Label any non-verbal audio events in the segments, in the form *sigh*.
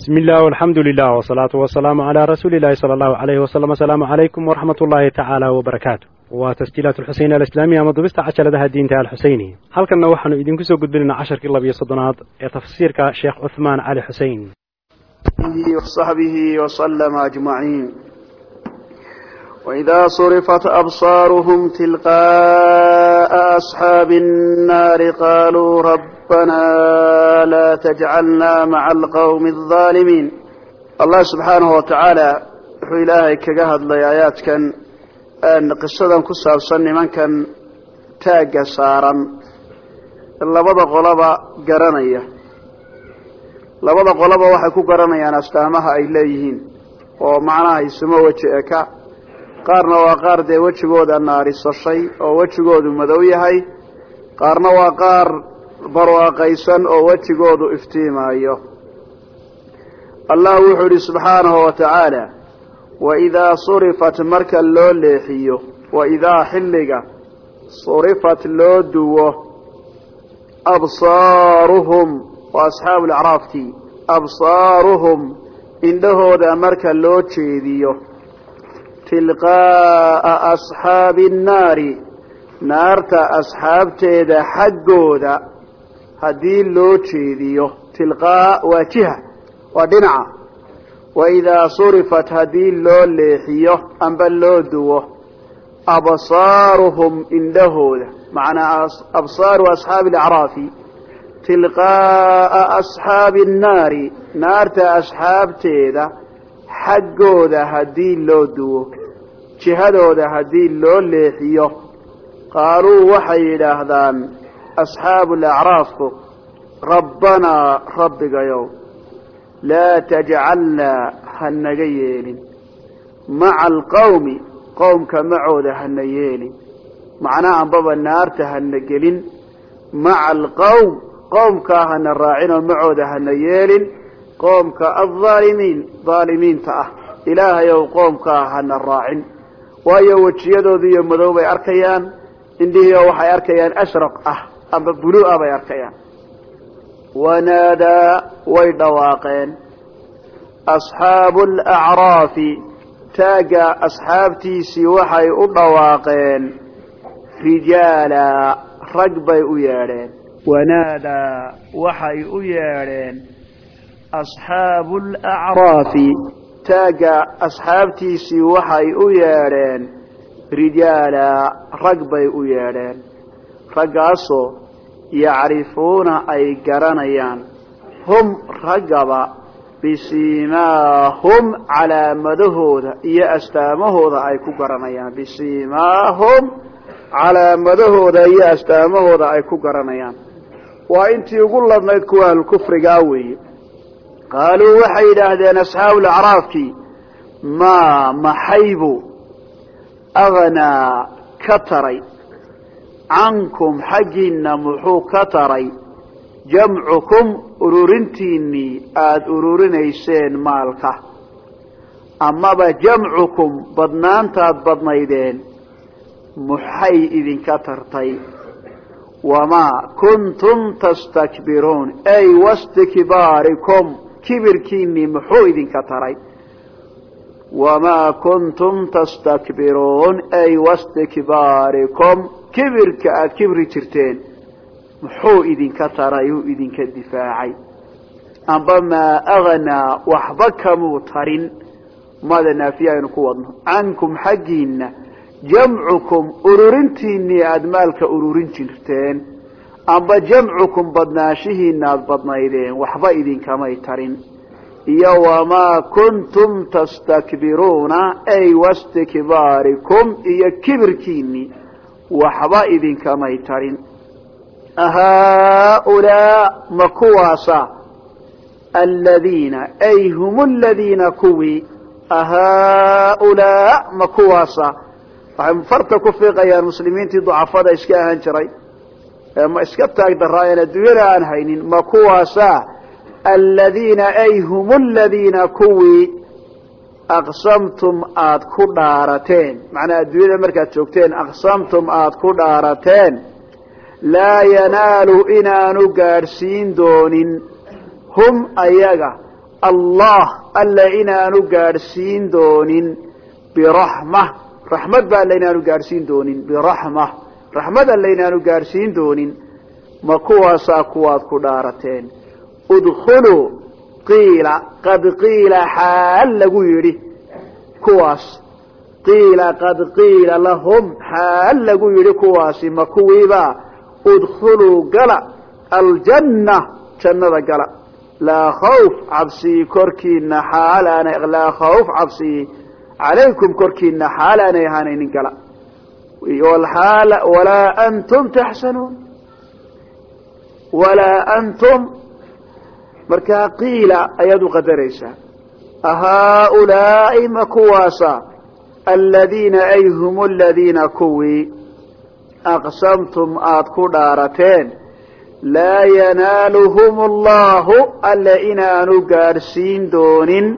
بسم الله والحمد لله والصلاة والسلام على رسول الله صلى الله عليه وسلم السلام عليكم ورحمة الله تعالى وبركاته وتسجيلات الحسين الإسلامية مضبست عشر لها الدين تعالى الحسيني هل كنا وحن إذن كسو قد بلنا عشر كلا بيصدنات تفسير شيخ عثمان علي حسين وصحبه وسلم أجمعين وإذا صرفت أبصارهم تلقاء أصحاب النار قالوا ربنا لا تجعلنا مع القوم الظالمين الله سبحانه وتعالى wuxuu ilaahay kaga hadlay aayaadkan qisadan ku saabsan nimankan taagga saaran labada qolaba garanaya labada qolaba waxay ku garanayaan astaamaha ay leeyihiin oo macnaha isumo weji eka qaarna waa qaar dee wejigooda naarisashay oo wejigoodu madow yahay qaarna waa qaar barwaaqaysan oo wejigoodu iftiimaayo. Allah wuxuu idhi subxaanahu wa tacaala waidaa surifat marka loo leexiyo waidaa xilliga surifat loo duwo absaaruhum waa asxaabu lacraafkii absaaruhum indhahooda marka loo jeediyo tilqaa'a asxaabi annaari naarta asxaabteeda xaggooda haddii loo jeediyo tilqaa waa jiha waa dhinaca. Waidaa surifat haddii loo leexiyo amba loo duwo absaaruhum indhahooda macnaa absaaru asxaabi alacraafi tilqaa'a asxaabi annaari naarta asxaabteeda xaggooda haddii loo duwo jihadooda haddii loo leexiyo. Qaaluu waxay yidhaahdaan asxaabu lacraafku rabbanaa rabbigayow laa tajcalnaa ha naga yeelin maca alqawmi qowmka macooda hana yeelin macnaa ambaba naarta hana gelin maca alqawm qowmkaa hana raacinoo macooda hana yeelin qoomka alظaalimiin dhaalimiinta ah ilaahayow qoomkaa hana raacin waayo wejiyadoodu iyo madow bay arkayaan indhihiio waxay arkayaan ashraq ah amba buluuah bay arkayaan. Wanaadaa way dhawaaqeen. Asxaabu alacraafi taagga asxaabtiisii waxay u dhawaaqeen. Rijaala rag bay u yeedheen. Wanaadaa waxay u yeedheen. Asxaabu alacraafi taagga asxaabtiisii waxay u yeedheen. Rijaala rag bay u yeedheen. Raggaasoo yacrifuuna ay garanayaan hum raggaba bisiimaahum calaamadahooda iyo astaamahooda ay ku garanayaan. Bisiimaahum calaamadahooda iyo astaamahooda ay ku garanayaan. Waa intii ugu ladnayd kuwa ahlukufrigaa weeye. Qaaluu waxay yidhaahdeen asxaabu lacraafkii maa maxaybu? Aghnaa ka taray cankum xaggiinna muxuu ka taray jamcukum ururintiinnii aada ururinayseen maalka. Amaba jamcukum badnaantaad badnaydeen maxay idinka tartay. Wamaa kuntum tastakbiruun ay wastikbaarikum kibirkiinnii muxuu idinka taray. Wamaa kuntum tastakbiruun ay wastikbaarikum kibirka aada kibri jirteen muxuu idinka taray uu idinka difaacay. Amba maa agnaa waxba kamuu tarin. Mada naafiya aynu ku wadno. Cankum xaggiinna jamcukum ururintiinnii aada maalka ururin jirteen. Amba jamcukum badnaanshihiina aada badnaydeen waxba idinkamay tarin. Iyo wamaa kuntum tastakbiruuna ay wastikbaarikum iyo kibirkiinnii waxba idinkamay tarin. Haaulaa ma kuwaasa aladiina ay hum ladiina kuwii haaulaa ma kuwaasa. Waxay farta ku fiiqayaan muslimiintii ducafada iska ahaan jiray. Ma iska taag daraayeen adduunyada aan haynin ma kuwaasa aladiina ay hum ladiina kuwii aqsamtum aada ku dhaarateen macnaa adduunyada markaad joogteen aqsamtum aada ku dhaarateen laa yanaalu inaanu gaadhsiin doonin hum ayaga allah alla inaanu gaadhsiin doonin biraxma raxmad ba alla inaanu gaadhsiin doonin biraxma raxmad alla inaanu gaadhsiin doonin ma kuwaasaa kuwaad ku dhaarateen udkhuluu qiila qad qiila xaal lagu yidhi. Kuwaas qiila qad qiila lahum xaal lagu yidhi kuwaasi ma kuwiiba udkhuluu gala aljanna jannada gala. Laa khawf cabsii korkiina xaalaana laa khawf cabsii calaykum korkiina xaal aanay ahaanaynin gala. Walaa antum taxsanuun. Walaa antum markaa qiila ayaad u qadaraysaa ahaaulaa'i ma kuwaasa? Aladiina ay hum aladiina kuwii aqsamtum aad ku dhaarateen. Laa yanaaluhum allahu alla inaanu gaadhsiin doonin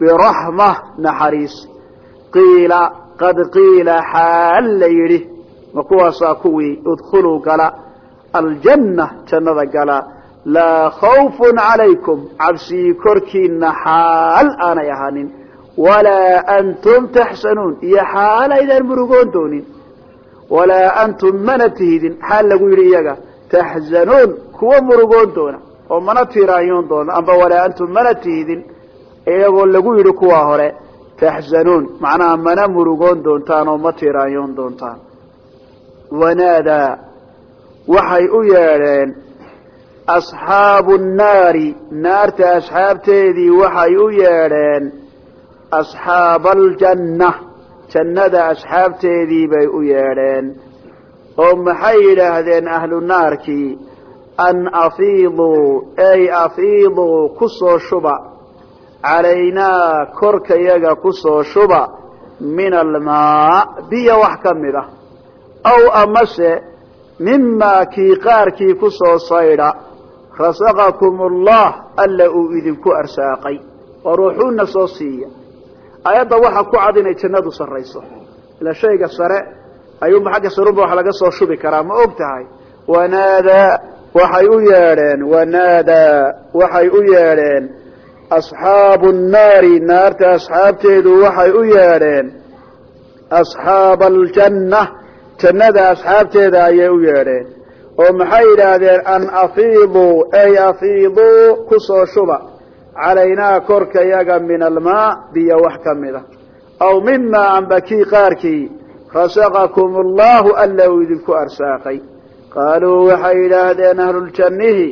biraxma naxariis. Qiila qad qiila xaal la yidhi. Ma kuwaasaa kuwii udkhuluu gala. Aljanna jannada gala laa khawfun calaykum. Cabsii korkiina xaal aanay ahaanin. Walaa antum taxsanuun. Iyo xaal aydaan murugoon doonin. Walaa antum mana tihidin. Xaal lagu yidhi iyaga taxzanuun kuwa murugoon doona oo mana tiraanyoon doona. Amba walaa antum mana tihidin. Iyagoo lagu yidhi kuwaa hore taxzanuun macnaha mana murugoon doontaan oo ma tiraanyoon doontaan. Wanaadaa waxay u yeedheen asxaabu nnaari naarta asxaabteedii waxay u yeedheen asxaaba aljanna jannada asxaabteedii bay u yeedheen. Oo maxay yidhaahdeen ahlu naarkii? An afiiduu ey afiiduu ku soo shuba. Calaynaa korkayaga ku soo shuba. Min almaa biyo wax ka mid ah. Aw amase mimaa kii qaarkii ku soo saydha rasaqakum allah alla uu idinku arsaaqay oo ruuxuuna soo siiya. Ayadda waxa ku cad inay jannadu sarrayso. Ila shayga sare ayuunba xagga sarunba wax laga soo shubi karaa ma og tahay? Wanaadaa waxay u yeedheen wanaadaa waxay u yeedheen asxaabu nnaari naarta asxaabteedu waxay u yeedheen asxaaba aljanna jannada asxaabteeda ayay u yeedheen oo maxay yidhaahdeen an afiiduu ay afiiduu ku soo shuba. Calaynaa korkayaga min almaa biyo wax ka mida aw mimaa amba kii qaarkii rasaqakum allahu alla uu idinku arsaaqay. Qaaluu waxay yidhaahdeen ahluljannihi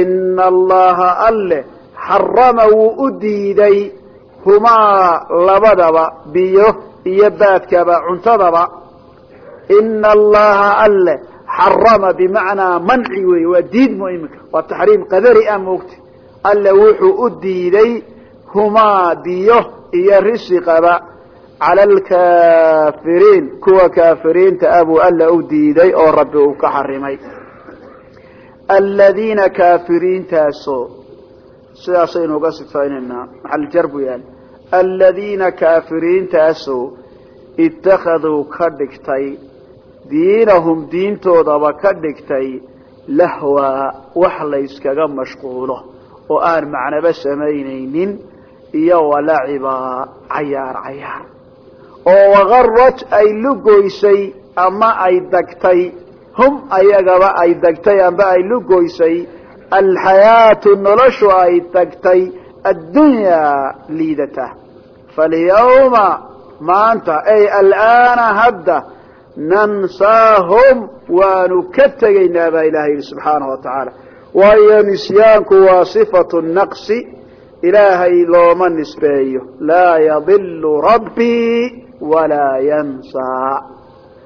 ina allaha alle xarama wuu u diiday humaa labadaba biyo iyo baadkaba cuntadaba. Ina allaha alle xarama bimacnaa manci wey waa diidmo iminka waa taxriim qadari ah moogta alle wuxuu u diiday humaa biyo iyo risiqaba cala alkaafiriin kuwa kaafiriinta ah buu alla u diiday oo rabbi uu ka xarimay. Aladiina kaafiriintaasoo sidaasaynu uga sifaynaynaa maxaljar buu yahay. Aladiina kaafiriintaasoo ittakhaduu ka dhigtay diinahum diintoodaba ka dhigtay lahwaa wax layskaga mashquulo oo aan macnaba samaynaynin iyo walacibaa cayaar cayaar. oo wagaraj ay lugoysay ama ay dagtay hum ayagaba ay dagtay amba ay lugoysay alxayaatu noloshu ay dagtay addunyaa liidata. Falyawma maanta ay alaana hadda nansaahum waanu ka tegaynaa baa ilahay yihi subxaanahu wa tacaala waayo nisyaanku waa sifatu naqsi ilaahay looma nisbeeyo laa yadilu rabbii walaa yansaa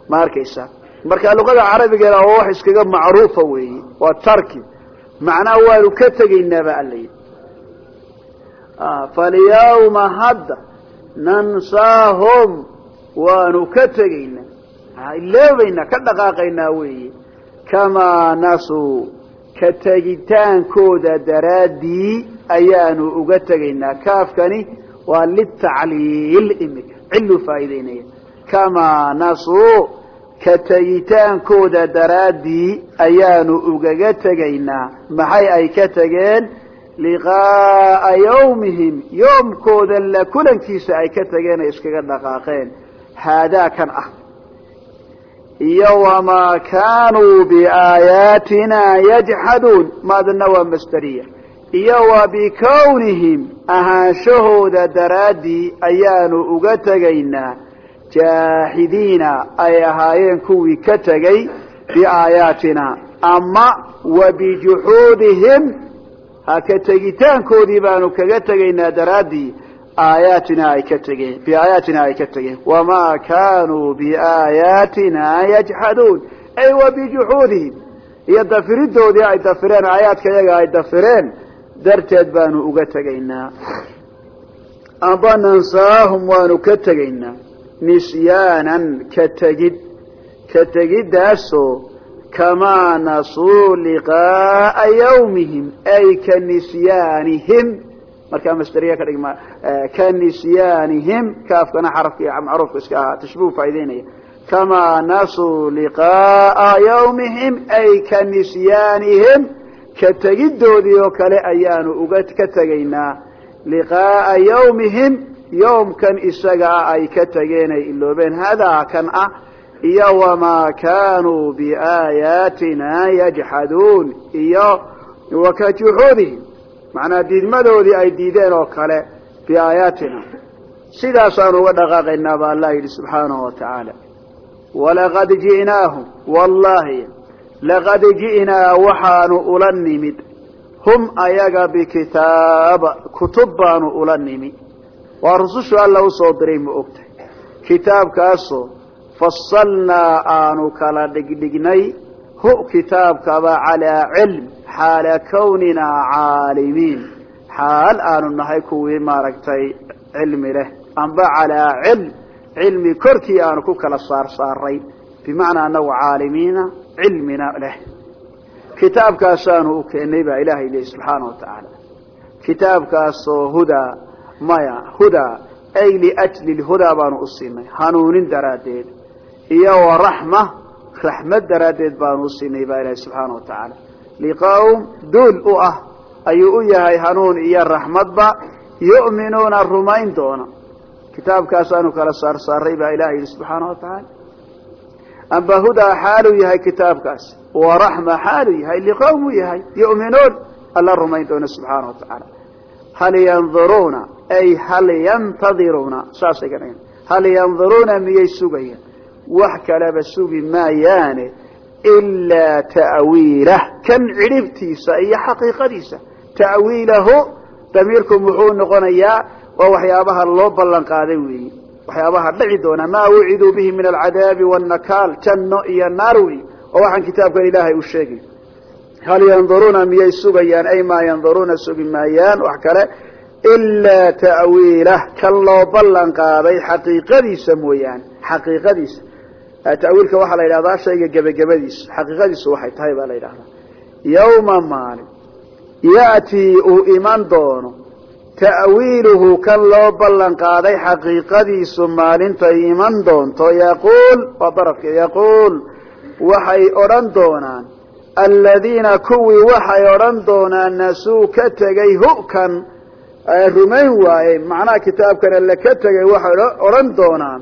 ma arkaysa marka luqada carabigeeda waa wax iskaga macruufa weeye waa tarki macnaha waanu ka tegaynaa ba alla yidhi falyawma hadda nansaahum waanu ka tegaynaa iloobaynaa ka dhaqaaqaynaa weeye kamaa nasuu ka tegitaankooda daraaddii ayaanu uga tegaynaa. Kaafkani waa litacliil imika cillu faa'iideynaya kamaa nasuu ka tegitaankooda daraaddii ayaanu ugaga tegaynaa. Maxay ay ka tegeen? Liqaa'a yawmihim yoomkooda la kulankiisa ay ka tageen ay iskaga dhaqaaqeen. Haadaa kan ah iyo wamaa kaanuu biaayaatina yajxaduun maadana waa masderiya iyo wa bikownihim ahaanshahooda daraaddii ayaanu uga tegaynaa. Jaaxidiina ay ahaayeen kuwii ka tegay biaayaatina. Ama wa bijuxuudihim haka tegitaankoodii baanu kaga tegaynaa daraaddii aayaatina ay ka tegeen biaayaatina ay ka tegeen wamaa kaanuu biaayaatina yajxaduun ay wa bijuxuudihim iyo dafiridoodii ay dafireen aayaadka iyaga ay dafireen darteed baanu uga tegaynaa amba nansaahum waanu ka tegaynaa nisyaanan ka tegid ka tegiddaasoo kamaa nasuu liqaa'a yawmihim ay ka nisyaanihim markaa masderiya ka dhigma ka nisyaanihim kaafkana xarafki macruufka iska ahaa tashbihu faa'ideynaya kamaa nasuu liqaa'a yawmihim ay ka nisyaanihim ka tegiddoodii oo kale ayaanu uga ka tegaynaa. Liqaa'a yawmihim yowmkan isaga ah ay ka tegeen ay iloobeen hadaa kan ah iyo wamaa kaanuu biaayaatina yajxaduun iyo wa ka juxuudihim macnaa diidmadoodii ay diideen oo kale biaayaatina sidaasaanu uga dhaqaaqaynaa ba allah yidhi subxaanahu wa tacaala walaqad ji'naahum wallahi laqad ji'naa waxaanu ula nimid. Hum ayaga bikitaaba kutub baanu ula nimi waa rusushu alla u soo diray ma ogtahay kitaabkaasoo fasalnaa aanu kala dhigdhignay hu kitaabkaba calaa cilm xaala kawninaa caalimiin. Xaal aanu nahay kuwii maaragtay cilmi leh amba calaa cilm cilmi korkii aanu ku kala saar saaray bimacnaa anagu caalimiina cilmina leh. Kitaabkaasaanu u keenay baa ilaahay lehi subxaana wa tacaala kitaabkaasoo hudaa maya hudaa ay liajli lhudaa baanu u siinay raxmad daraaddeed baanu siinay baa ilaahay subxaana wa tacaala. Liqawm duul u ah ayuu u yahay hanuun iyo raxmadba yu'minuuna rumayn doona. Kitaabkaasaanu kala saar saaray baa ilahay yihi subxaana wa tacaala. Amba hudaa xaaluu yahay kitaabkaas waraxma xaaluu yahay liqawm u yahay yu'minuun alla rumayn doona subxaana wa tacaala. Hal yanduruuna ay hal yantadiruuna saasay ka miyay sugayaan wax kaleba sugi maayaane ilaa ta'wiilah. Kan cidhibtiisa iyo xaqiiqadiisa. Ta'wiilahu damiirku muxuu noqonayaa waa waxyaabaha loo ballan qaaday weeyi. Waxyaabaha dhici doona maa wuciduu bihi min alcadaabi wannakaal janno iyo naar wey oo waxaan kitaabkan ilaahay u sheegay. Hal yanduruuna miyay sugayaan? Ay maa yanduruuna sugi maayaan? Wax kale ilaa ta'wiilah. Kan loo ballan qaaday xaqiiqadiisa mooyaane xaqiiqadiisa ta'wiilka waxaa la yidhahdaa shayga gebagabadiisa xaqiiqadiisu waxay tahay baa la yidhahdaa. Yawma maalin ya'tii uu iman doono ta'wiiluhu kan loo ballan qaaday xaqiiqadiisu maalintay iman doonto yaquul waa darafka yaquul waxay odhan doonaan aladiina kuwii waxay odhan doonaan nasuu ka tegay hu'kan rumayn waaye macnaha kitaabkan alle ka tegay waxay odhan doonaan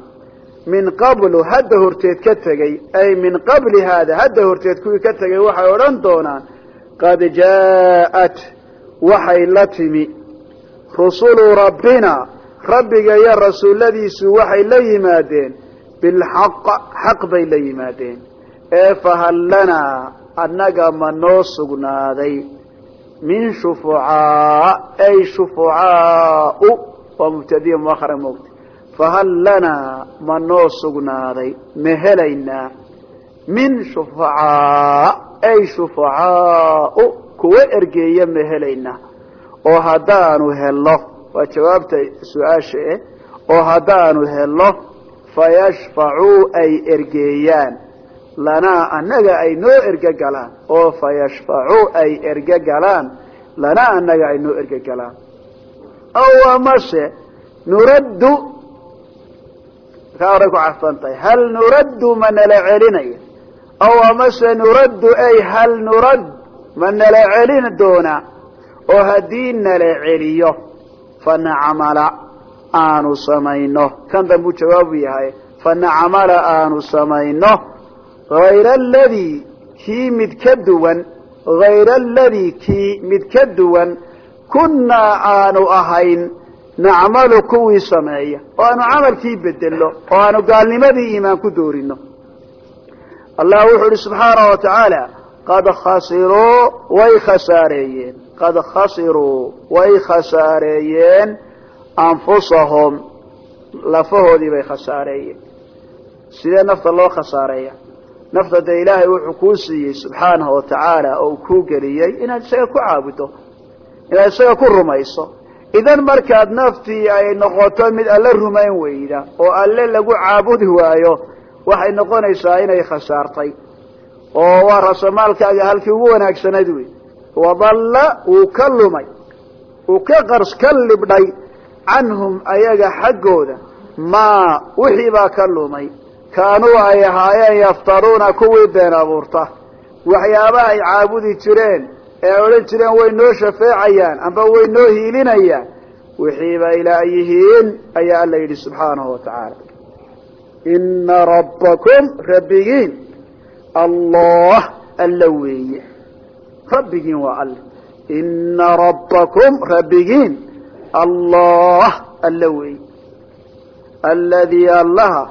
min qablu hadda horteed ka tegey ay min qabli haada hadda horteed kuwii ka tegay waxay odhan doonaan qad jaa'at waxay la timi. Rusulu rabbina rabbiga iyo rasuulladiisu waxay la yimaadeen. Bilxaq xaq bay la yimaadeen. Ee fahal lanaa annaga ma noo sugnaaday. Min shufucaa ay shufucaau. Waa mubtadiya muakhara moogta fahal lanaa ma noo sugnaaday ma helaynaa min shufucaa ay shufucaau kuwa ergeeya ma helaynaa. oo haddaanu helno waa jawaabta su'aasha eh oo haddaanu helno fayashfacuu ay ergeeyaan. Lanaa annaga ay noo erge galaan oo fayashfacuu ay erge galaan. Lanaa annaga ay noo erge galaan. Aw amase nuraddu kaa horay ku cadfan hal nuraddu ma nala celinaya? Aw amase nuraddu ay hal nurad ma nala celin doonaa oo haddii nala celiyo fanacmala aanu samayno. Kan dambuu jawaabu yahay fanacmala aanu samayno hayra aladii kii mid ka duwan hayra aladii kii mid ka duwan kunnaa aanu ahayn nacmalu kuwii sameeya oo aanu camalkii bedelno oo aanu gaalnimadii iimaan ku doorino allah wuxuu ihi subxaanahu wa tacaala qad khasiruu way khasaareeyeen qad khasiruu way khasaareeyeen anfusahum. Lafahoodii bay khasaareeyeen sidee nafta loo khasaareeya. Nafta dee ilaahay wuxuu kuu siiyey subxaanahu wa tacaala oo uu kuu geliyey inaad isaga ku caabudo inaad isaga ku rumayso idan markaad naftii ay noqoto mid alle rumayn weyda oo alle lagu caabudi waayo waxay noqonaysaa inay khasaartay. Oo waa rasamaalkaaga halkii ugu wanaagsanayd wey wadalla wuu ka lumay uu ka qars ka libdhay canhum ayaga xaggooda. Maa wixii baa ka lumay. Kaanuu ay ahaayeen yaftaruuna kuwii been abuurta. Waxyaabaha ay caabudi jireen ee odhan jireen way noo shafeecayaan amba way noo hiilinayaan. Wixiiba ilaa yihiin ayaa alla yidhi subxaanahu wa tacaala. Ina rabbakum rabbigiin allah alla weeye. Rabbigiin waa alle ina rabbakum rabbigiin allah alla weeye. Aladii allaha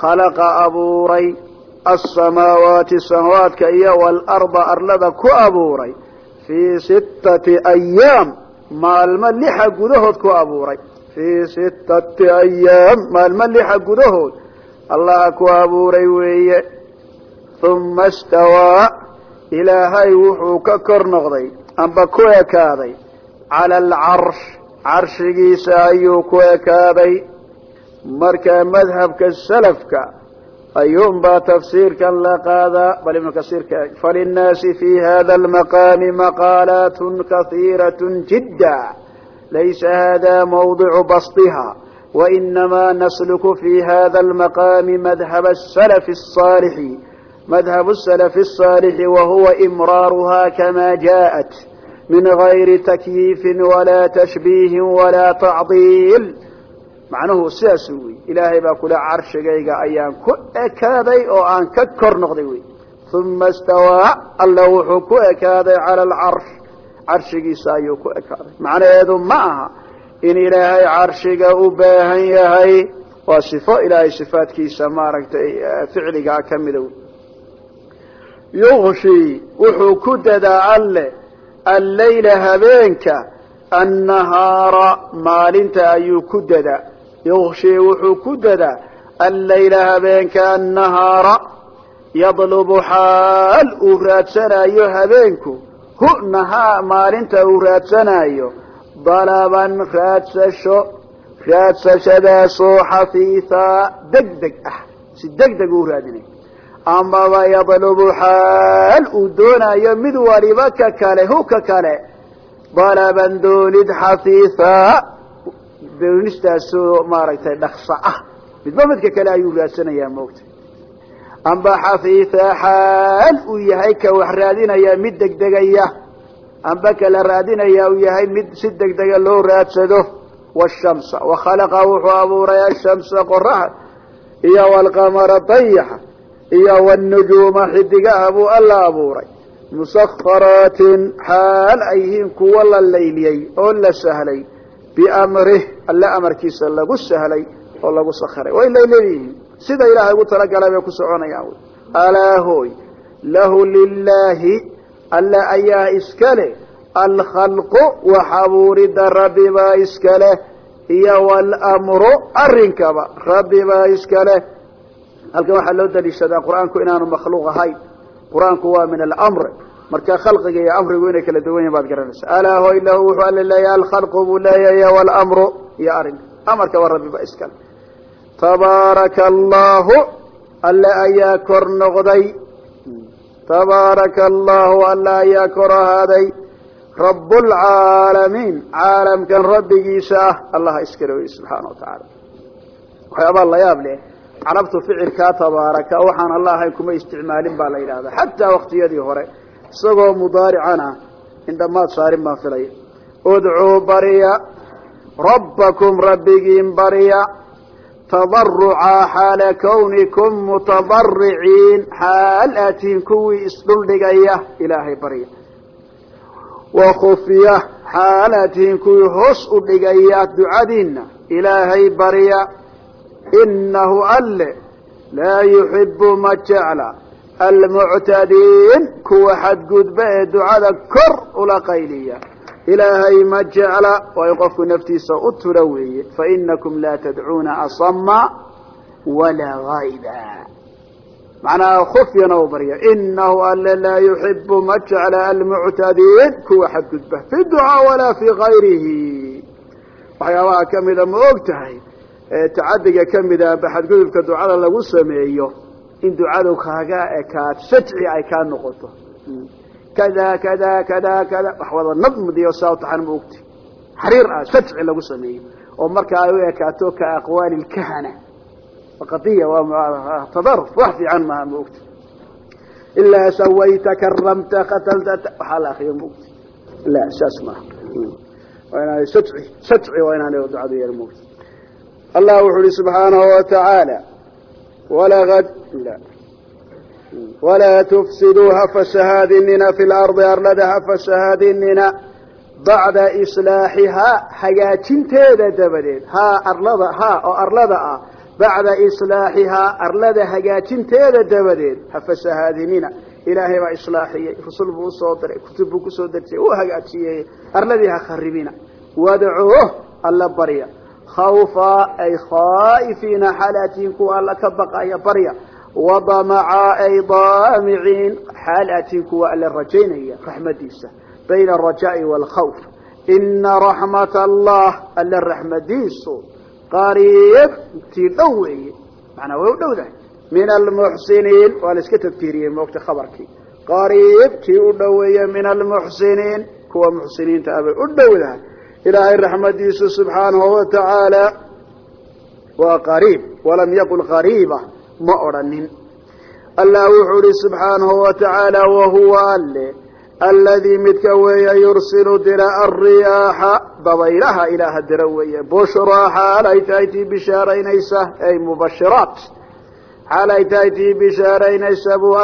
khalaqa abuuray asamaawaati samaawaadka iyo waalarda arlada ku abuuray fii sittati ayaam maalmo lixa gudahood ku abuuray. Fii sittati ayaam maalmo lixa gudahood allaha ku abuuray weeye. Uma stawaa ilaahay wuxuu ka kor noqday amba ku ekaaday. Cala alcarsh carshigiisa ayuu ku ekaaday. Markaa madhabka salafka ayuunbaa tafsiirkan la qaadaa bal ibnu kasiirka falinnaasi fi hada almaqaami maqaalaat kahiiraة jidda laysa hada mawdicu basطiha wainamaa nasluku fi hada almaqaami madhab الsalaf الصaalixi madhab الsalaf الصaalixi wahuwa imraaruha kama jaءat min gayri takyiifi walaa tashbiihi walaa tacdiil macnuhu sidaas wey ilaahay baa kule carshigayga ayaan ku ekaaday oo aan ka kor noqday wey uma stawaa alla wuxuu ku ekaaday cala alcarsh. Carshigiisa ayuu ku ekaaday. Macnaheedu ma aha in ilaahay carshiga u baahan yahay. Waa sifo ilaahay sifaadkiisa maaragtay ficligaa ka mida wey yughshi wuxuu ku dadaa alle alleyla habeenka annahaara maalinta ayuu ku dadaa yughshi wuxuu ku dadaa allayla habeenka annahaara yadlubu xaal uu raadsanayo habeenku hu nahaa maalinta uu raadsanayo dalaban raadsasho raadsashadaasoo xafiisaa deg deg ah si deg deg uu raadinayo amaba yadlubu xaal uu doonayo mid waliba ka kale hu ka kale dalaban doonid xafiisaa doonistaasoo maaragtay dhaksa ah. Midba midka kale ayuu raadsanayaa moogta amba xafiisa xaal uu yahay ka wax raadinaya mid degdegaya. Amba kala raadinaya uu yahay mid si degdega loo raadsado. Washamsa wakhalaqa wuxuu abuuray ashamsa qoraxa iyo walqamara dayaxa iyo wnujuuma xidigaha buu alla abuuray. Musakharaatin xaal ay yihiin kuwa la layliyey oo la sahlay biamrih alle amarkiisa lagu sahlay oo lagu sakhiray way layleeyihiin sida ilaahay ugu talagalay bay ku soconayaan alaa hooy lahu lilaahi alle ayaa iska leh alkhalqu wax abuurida rabbi baa iska leh iyo wاlmru arrinkaba rabbi baa iska leh halkan waxaa loo daliishadaa qur'aanku inaanu makhluuq ahayn. Qur'aanku waa min almr marka khalqiga iyo amrigu inay kala duwan yahin baad garanaysa. Alaa hoy lahu wuxuu alla leeyahay alkhalqu buu leeyahay wاlmru iyo arrinka amarkaba rabbi baa iska leh tabaaraka allahu alle ayaa kor noqday. Tabaaraka allahu alle ayaa kor ahaaday. Rab lcaalamiin caalamkan rabbigiisa ah allaha iskale wey subxaana watacaala waxyaabaa la yaab leh. Carabtu ficilkaa tabaaraka waxaan alla ahayn kuma isticmaalin baa la yidhahdaa. Xataa waqtiyadii hore isagoo mudaarican ah in dhammaad saarin baan filaya udcuu barya rabbakum rabbigiin barya tadarucaa xaala kawnikum mutadariciin xaal aatiin kuwii isdhuldhigaya ilaahay barya wakufya xaal aatiin kuwii hoos u dhigaya ducadiinna ilaahay barya inahu alle laa yuxibu ma jecla almuctadiin kuwa xadgudba ee ducada kor ula qayliya ilaahay ma jecla waa in qofku naftiisa u tula weeye fainakum laa tadcuuna asama walaa hayba macnaha khufyana u barya inahu alle laa yuxibu ma jecla almuctadiin kuwa xadgudba fi ducaa walaa fi gayrihi waxyaabaha kamida ma og tahay tacadiga kamida amba xadgudubka ducada lagu sameeyo in ducadu kaaga ekaad sajci ay kaa noqoto. Kada kada kada kada wax wada nadmdiyo saataxan ma ogti. Xariir ah sajci lagu sameeyo. Oo marka ay u ekaato ka aqwaali lkahana qadiya waa tadaruf wax fiican maaha ma ogti. Ilaa sawayta karamta qatalta waxaa la akriyo ma ogti. La saas maaha waa inaanay waa inaanay ducadu yar ma allah wuxuu uhi subxaanahu watacaala walaqad walaa tufsiduu ha fasahaadinina fi lardi arlada ha fasahaadinina bacda islaaxihaa hagaajinteeda dabadeed haa arlada ha oo arlada ah bacda islaaxihaa arlada hagaajinteeda dabadeed ha fasahaadinina ilaahay baa islaaxiyey rusul buu u soo diray kutub buu ku soo dejiyey uu hagaajiyey arladii ha kharibina wadcuuh alla barya khawfa ay khaa'ifiina xaalatiin kuwa alla ka baqaya barya wadamacaa ay daamiciin xaalatiin kuwa alla rajaynaya raxmadiisa bayna alrajaai waalkhawf ina raxmat allah alla raxmadiisu qariib tii dhow weeye macnaa way u dhowdahay min almuxsiniin waa la iska tadkiiriyey moogta khabarkii qariib tii u dhoweeye min ilaahay raxmadiisu subxaanahu watacaala waa qariib walam yaqul qariiba ma odrhanin allah wuxuu ihi subxaanahu watacaala wahuwa alle alladii midka weeye yursilu dira alriyaaxa dabaylaha ilaaha dira weeye bushraa xaal ay tahay tii bishaaraynaysa ay mubashiraat xaal ay tahay tii bishaaraynaysa buu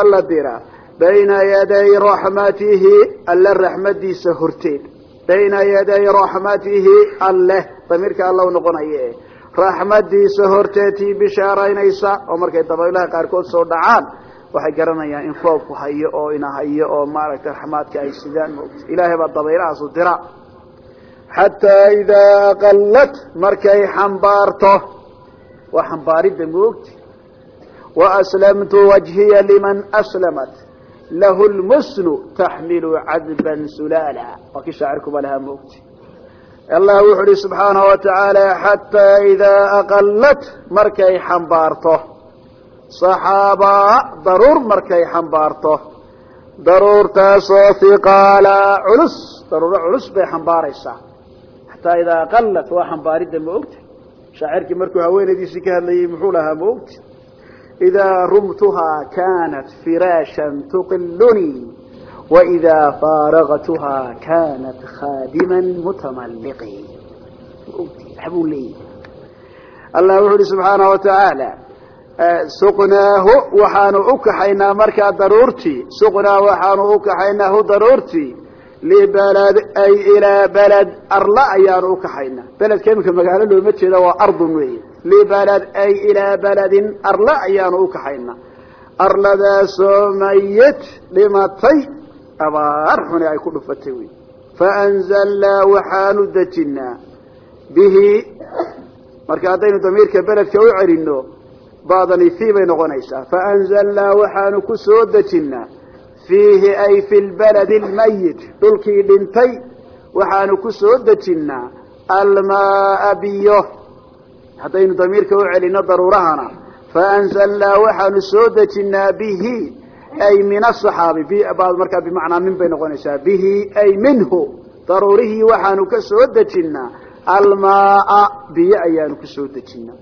horteed bayna yaday raxmatihi alleh. Damiirka alla noqonaye. Raxmadiisa horteed tii bishaaraynaysa. Oo markay dabaylaha qaarkood soo dhacaan. Waxay garanayaan in roobku hayo oo ina hayo oo maaragtay raxmaadka ay sidaan maogta ilaahay baa dabaylahaasu dira. Xataa idaa aqallat markay xambaarto. Waa xambaaridda maogti wa aslamtu wajhiya liman aslamat lahu lmusnu taxmilu cadban sulaala. Waa kii shaacirkuba lahaa maogti allah wuxu uhi subxaanahu watacaala xataa idaa aqallat markay xambaarto. Saxaabaa daruur markay xambaarto. Daruurtaasoo hiqaala culus daruuro culus bay xambaaraysaa. Xataa idaa aqallat waa xambaaridda ma ogta shaacirkii markuu haweenaydiisii ka hadlayey muxuu lahaa ma ogti idaa rumtuhaa kanat firaashan tuqilunii waidaa faaragtuhaa kanat khaadiman mutamalliqi waxbuu leeyahy allah wuxu uhi subxaanahu watacaala suqnaahu waxaanu u kaxaynaa markaa daruurtii suqnaa waxaanu u kaxaynaa hu daruurtii libalad ay ilaa balad arla ayaanu u kaxaynaa beledka iminka magaalo looma jeeda waa ardun weeye libalad ay ilaa baladin arla ayaanu u kaxaynaa arladaasoo mayit dhimatay abaar xuni ay ku dhufatay wey faanzalnaa waxaanu dejinaa bihi marka haddaynu damiirka beledka u celinno baadani fii bay noqonaysaa faanzalnaa waxaanu ku soo dejinnaa fiihi ay fi lbaladi lmayit dhulkii dhintay waxaanu ku soo dejinnaa haddaynu damiirka u celinno daruurahana faanzalnaa waxaanu soo dejinnaa bihi ay min asaxaabi baad markaa bimacnaa min bay noqonaysaa bihi ay minhu daruurihii waxaanu ka soo dejinnaa almaaa biyo ayaanu ku soo dejinnaa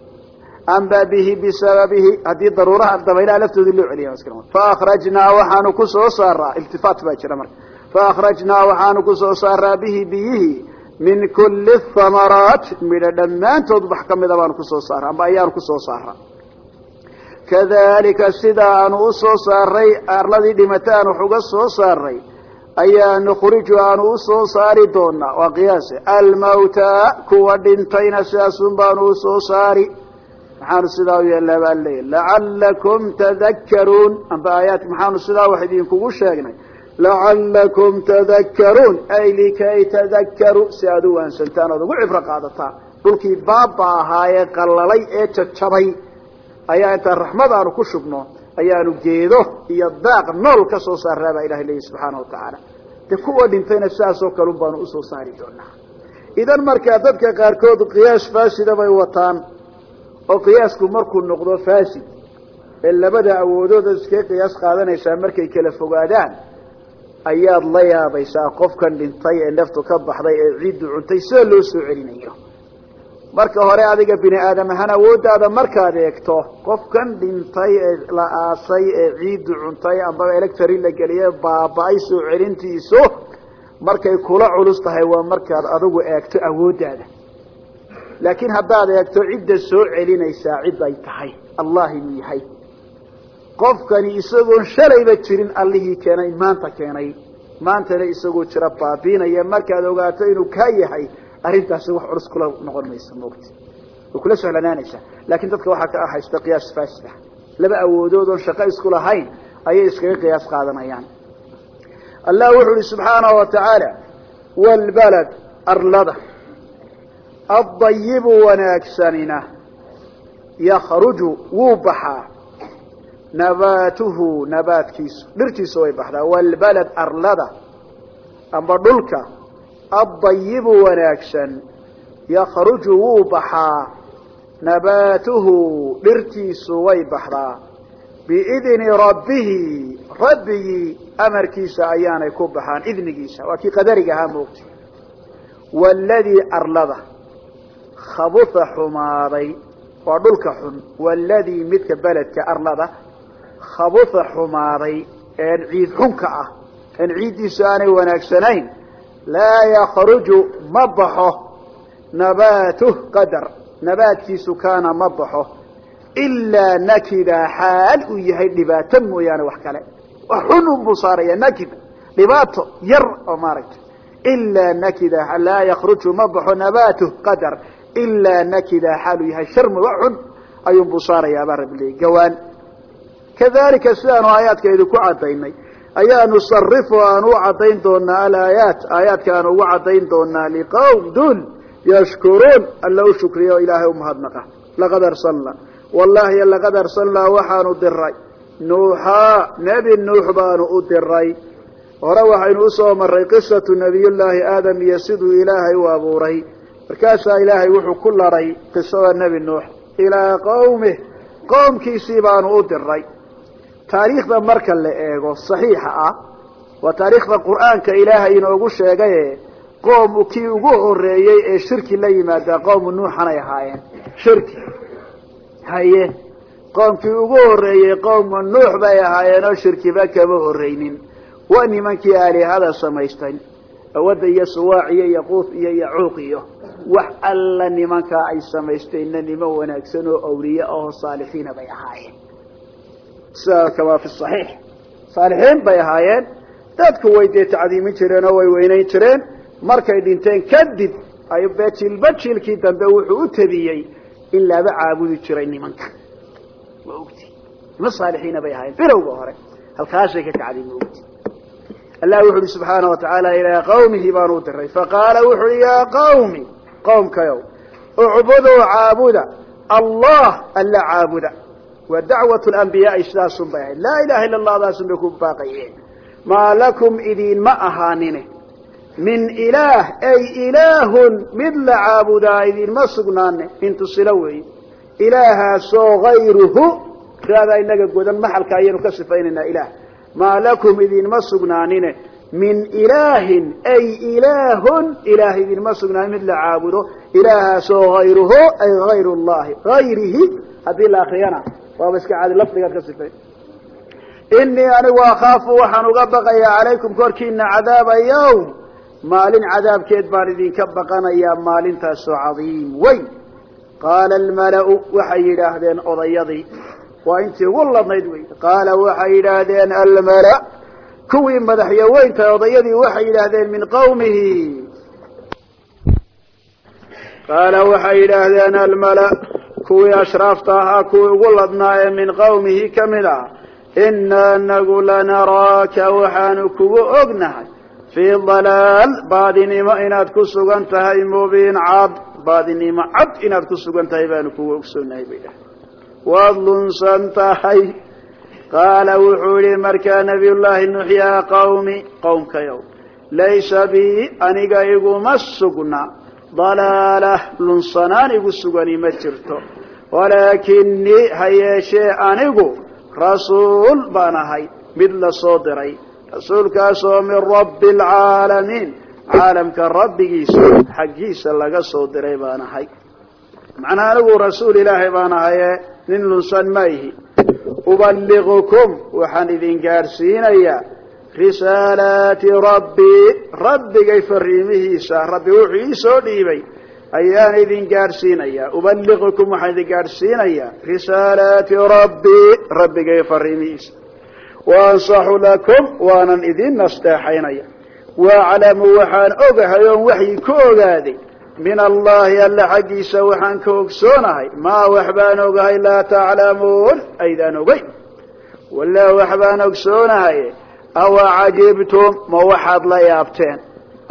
amba bihi bisababihi haddii daruuraha dabaylaha laftoodii loo celiya faakhrajnaa waxaanu ku soo saaraa iltifaat baa jira marka. Faakhrajnaa waxaanu ku soo saaraa bihi biyihii min kuli thamaraat midho dhammaantood wax ka mida baanu ku soo saara amba ayaanu ku soo saara. Kadalika sida aanu u soo saaray arladii dhimata aan wax uga soo saaray ayaa nukhriju aanu u soo saari doonaa waa qiyaase. Almawtaa kuwa dhintayna sidaasun baanu u soo saari. Maxaanu sidaa u yeelnaa baa leeya lacalakum tadakkaruun amba aayaadka maxaanu sidaa wax idinkugu sheegnay lacalakum tadakkaruun ay likay tadakkaruu si aad u waansantaan ood ugu cibro qaadataan dhulkii baaba ahaa ee qallalay ee jajabay ayaa intaan raxmad aanu ku shubno ayaanu geedo iyo daaq nool ka soo saaraa baa ilahay leeyahy subxaana wa tacaala de kuwa dhintayna sidaasoo kalun baanu u soo saari doonaa idan markaa dadka qaarkood qiyaas faasida bay wataan oo qiyaasku markuu noqdo fasid ee labada awoodooda iskaga qiyaas qaadanaysaa markay kala fogaadaan ayaad la yaabaysaa qofkan dhintay ee naftu ka baxday ee ciiddu cuntay sida loo soo celinayo. Marka hore adiga bini aadam ahaan awooddaada markaad eegto qofkan dhintay ee la aasay ee ciiddu cuntay ambaba electri la geliye baaba-ay soo celintiisu markay kula culus tahay waa markaad adigu eegto awooddaada. Laakiin haddaad eegto cidda soo celinaysaa cid ay tahay. Allah inuu yahay qofkani isagoon shalayba jirin allihii keenay maanta keenay. Maantana isagoo jira baabiinaya. Markaad ogaato inuu kaa yahay arrintaasi wax culus kula noqon mayso moogti way kula sohlanaanaysaa laakiin dadka waxaa ka ah haysta qiyaas faasida. Laba awoodood oon shaqo isku lahayn ayay iskaga qiyaas qaadanayaan. Allah wuxuu ihi subxaanahu wa tacaala wlbalad arlada addayibu wanaagsanina yakruju wuu baxaa nabaatuhu nabaadkiisu. Dhirtiisu way baxdaa. Wlbalad arlada amba dhulka addayibu wanaagsan yakruju wuu baxaa. Nabaatuhu dhirtiisu way baxdaa. Biidni rabbihi rabbigii amarkiisa ayaanay ku baxaan idnigiisa. Waa kii qadariga ahaa moogtay waladii arlada khabuha xumaaday. Waa dhulka xun. Waladii midka beledka arlada khabuha xumaaday een ciid xunka ah een ciiddiisu aanay wanaagsanayn laa yakruju ma baxo. Nabaatuh qadar nabaadkiisu kaana ma baxo. Ilaa nakida xaal uu yahay dhibaato mooyaane wax kale. Xun unbuu saaraya nakida dhibaato yar oo maaragtay ilaa nakida laa yakruju ma baxo. Nabaatuh qadar ilaa nakida xaal uu yahay shar mo kadalika sidaanu aayaadka idinku cadaynay ayaa nusarifu aan u cadayn doonaa alaayaat. Aayaadka aan ugu cadayn doonaa liqowm dul yashkuruun alla u shukriya oo ilaahay umahadnaqa laqad arsalna wallahi laqad arsalnaa waxaanu diray nuuxaa nebi nuux baanu u diray hore waxaynu u soo maray qisatu nabiyullaahi aadam iyo siduu ilaahay u abuuray. Markaasaa ilaahay wuxuu ku laray qisada nebi nuux. Ilaa qowmih qowmkiisii baanu u diray taariikhda marka la eego saxiixa ah waa taariikhda qur'aanka ilaahay inoogu sheegaye qoom kii ugu horeeyey ee shirki la yimaadaa qowmu nuuxanay ahaayeen. Shirki. Haye. Qoomkii ugu horeeyey qowmu nuux bay ahaayeen oo shirkiba kama horeynin waa nimankii aalihada samaystay. Awada iyo suwaac iyo yaquuf iyo yacuuq iyo wax alla nimankaa ay samaysteenna niman wanaagsan oo awliye aho saalixiina bay ahaayeen sida kamaa fi saxiix. Saalixiin bay ahaayeen. Dadku way dee tacdiimin jireen oo way weynayn jireen. Markay dhinteen kadib ay bajilba jilkii dambe wuxuu u tabiyey in laba caabudi jiray nimanka. Waa ogti. Niman saalixiina bay ahaayeen. Bilowga hore. Halkaashay ka kacday ma ogti. Allah wuxu uhi subxaana wa tacaala ilaa qawmihi baan u waa dacwat lambiyaai sidaasun bay ahayd laa ilaha illa allah daasun bay ku baaqayeen. Maa lakum idiinma ahaanine. Min ilaah ay ilaahun mid la caabudaa idinma sugnaane intusilo weeye ilaahaasoo hayruhu raadaa inaga godan maxalka ayaynu ka sifaynaynaa ilaah. Maa lakum idinma sugnaanine. Min ilaahin ay ilaahun ilaah idinma sugnaanin mid la caabudo. Ilaahaasoo hayruhu ay hayru llahi hayrihi haddii la akriyana waaba iska caadi lafdigaad ka sifayn inii anigu akhaafu waxaan uga baqayaa calaykum korkiina cadaaba yawm maalin cadaabkeed baan idinka baqanayaa maalintaasoo cadiim weyn. Qaala almala'u waxay yidhaahdeen odayadii. Waa intii ugu ladnayd wey qaala waxay yidhaahdeen almala kuwii madaxyaweynta odayadii waxay yidhaahdeen min qawmihi. Qaala waxay yidhaahdeen almala kuwii ashraafta ahaa kuwii ugu ladnaa ee min qawmihi ka mid ah inaa anagu lanaraaka waxaanu kugu ognahay fii dalaal baadinimo inaad ku sugan tahay mubiin cad baadinimo cad inaad ku sugan tahay baanu kugu ogsoonahay bay dhahay waad lunsan tahay qaala wuxuu yihi markaa nabiy llaahi nuux yaa qawmi qowmkayow laysa bi aniga iguma sugna dalaala lunsanaan igu sugani ma jirto walaakinii ha yeeshee anigu rasuul baan ahay mid la soo diray. Rasuulkaasoo min rabbi alcaalamiin caalamka rabbigiisa xaggiisa laga soo diray baan ahay. Macnaa anigu rasuul ilaahay baan ahaye nin lunsan ma ihi uballigukum waxaan idin gaadhsiinayaa risaalaati rabbii rabbigay fariimihiisa rabbi wuxuu ii soo dhiibay ayaan idin gaadhsiinayaa uballigukum waxaan idin gaadhsiinayaa risaalaati rabbii rabbigay fariimihiisa. Waansaxu lakum waanan idin nasteexaynaya. Waaclamu waxaan ogahay oon waxyi ku ogaaday min allahi alla xaggiisa waxaan ka ogsoonahay maa wax baan ogahay laa taclamuun aydaan ogeyn wallah wax baan ogsoonahay awa cajibtum ma waxaad la yaabteen?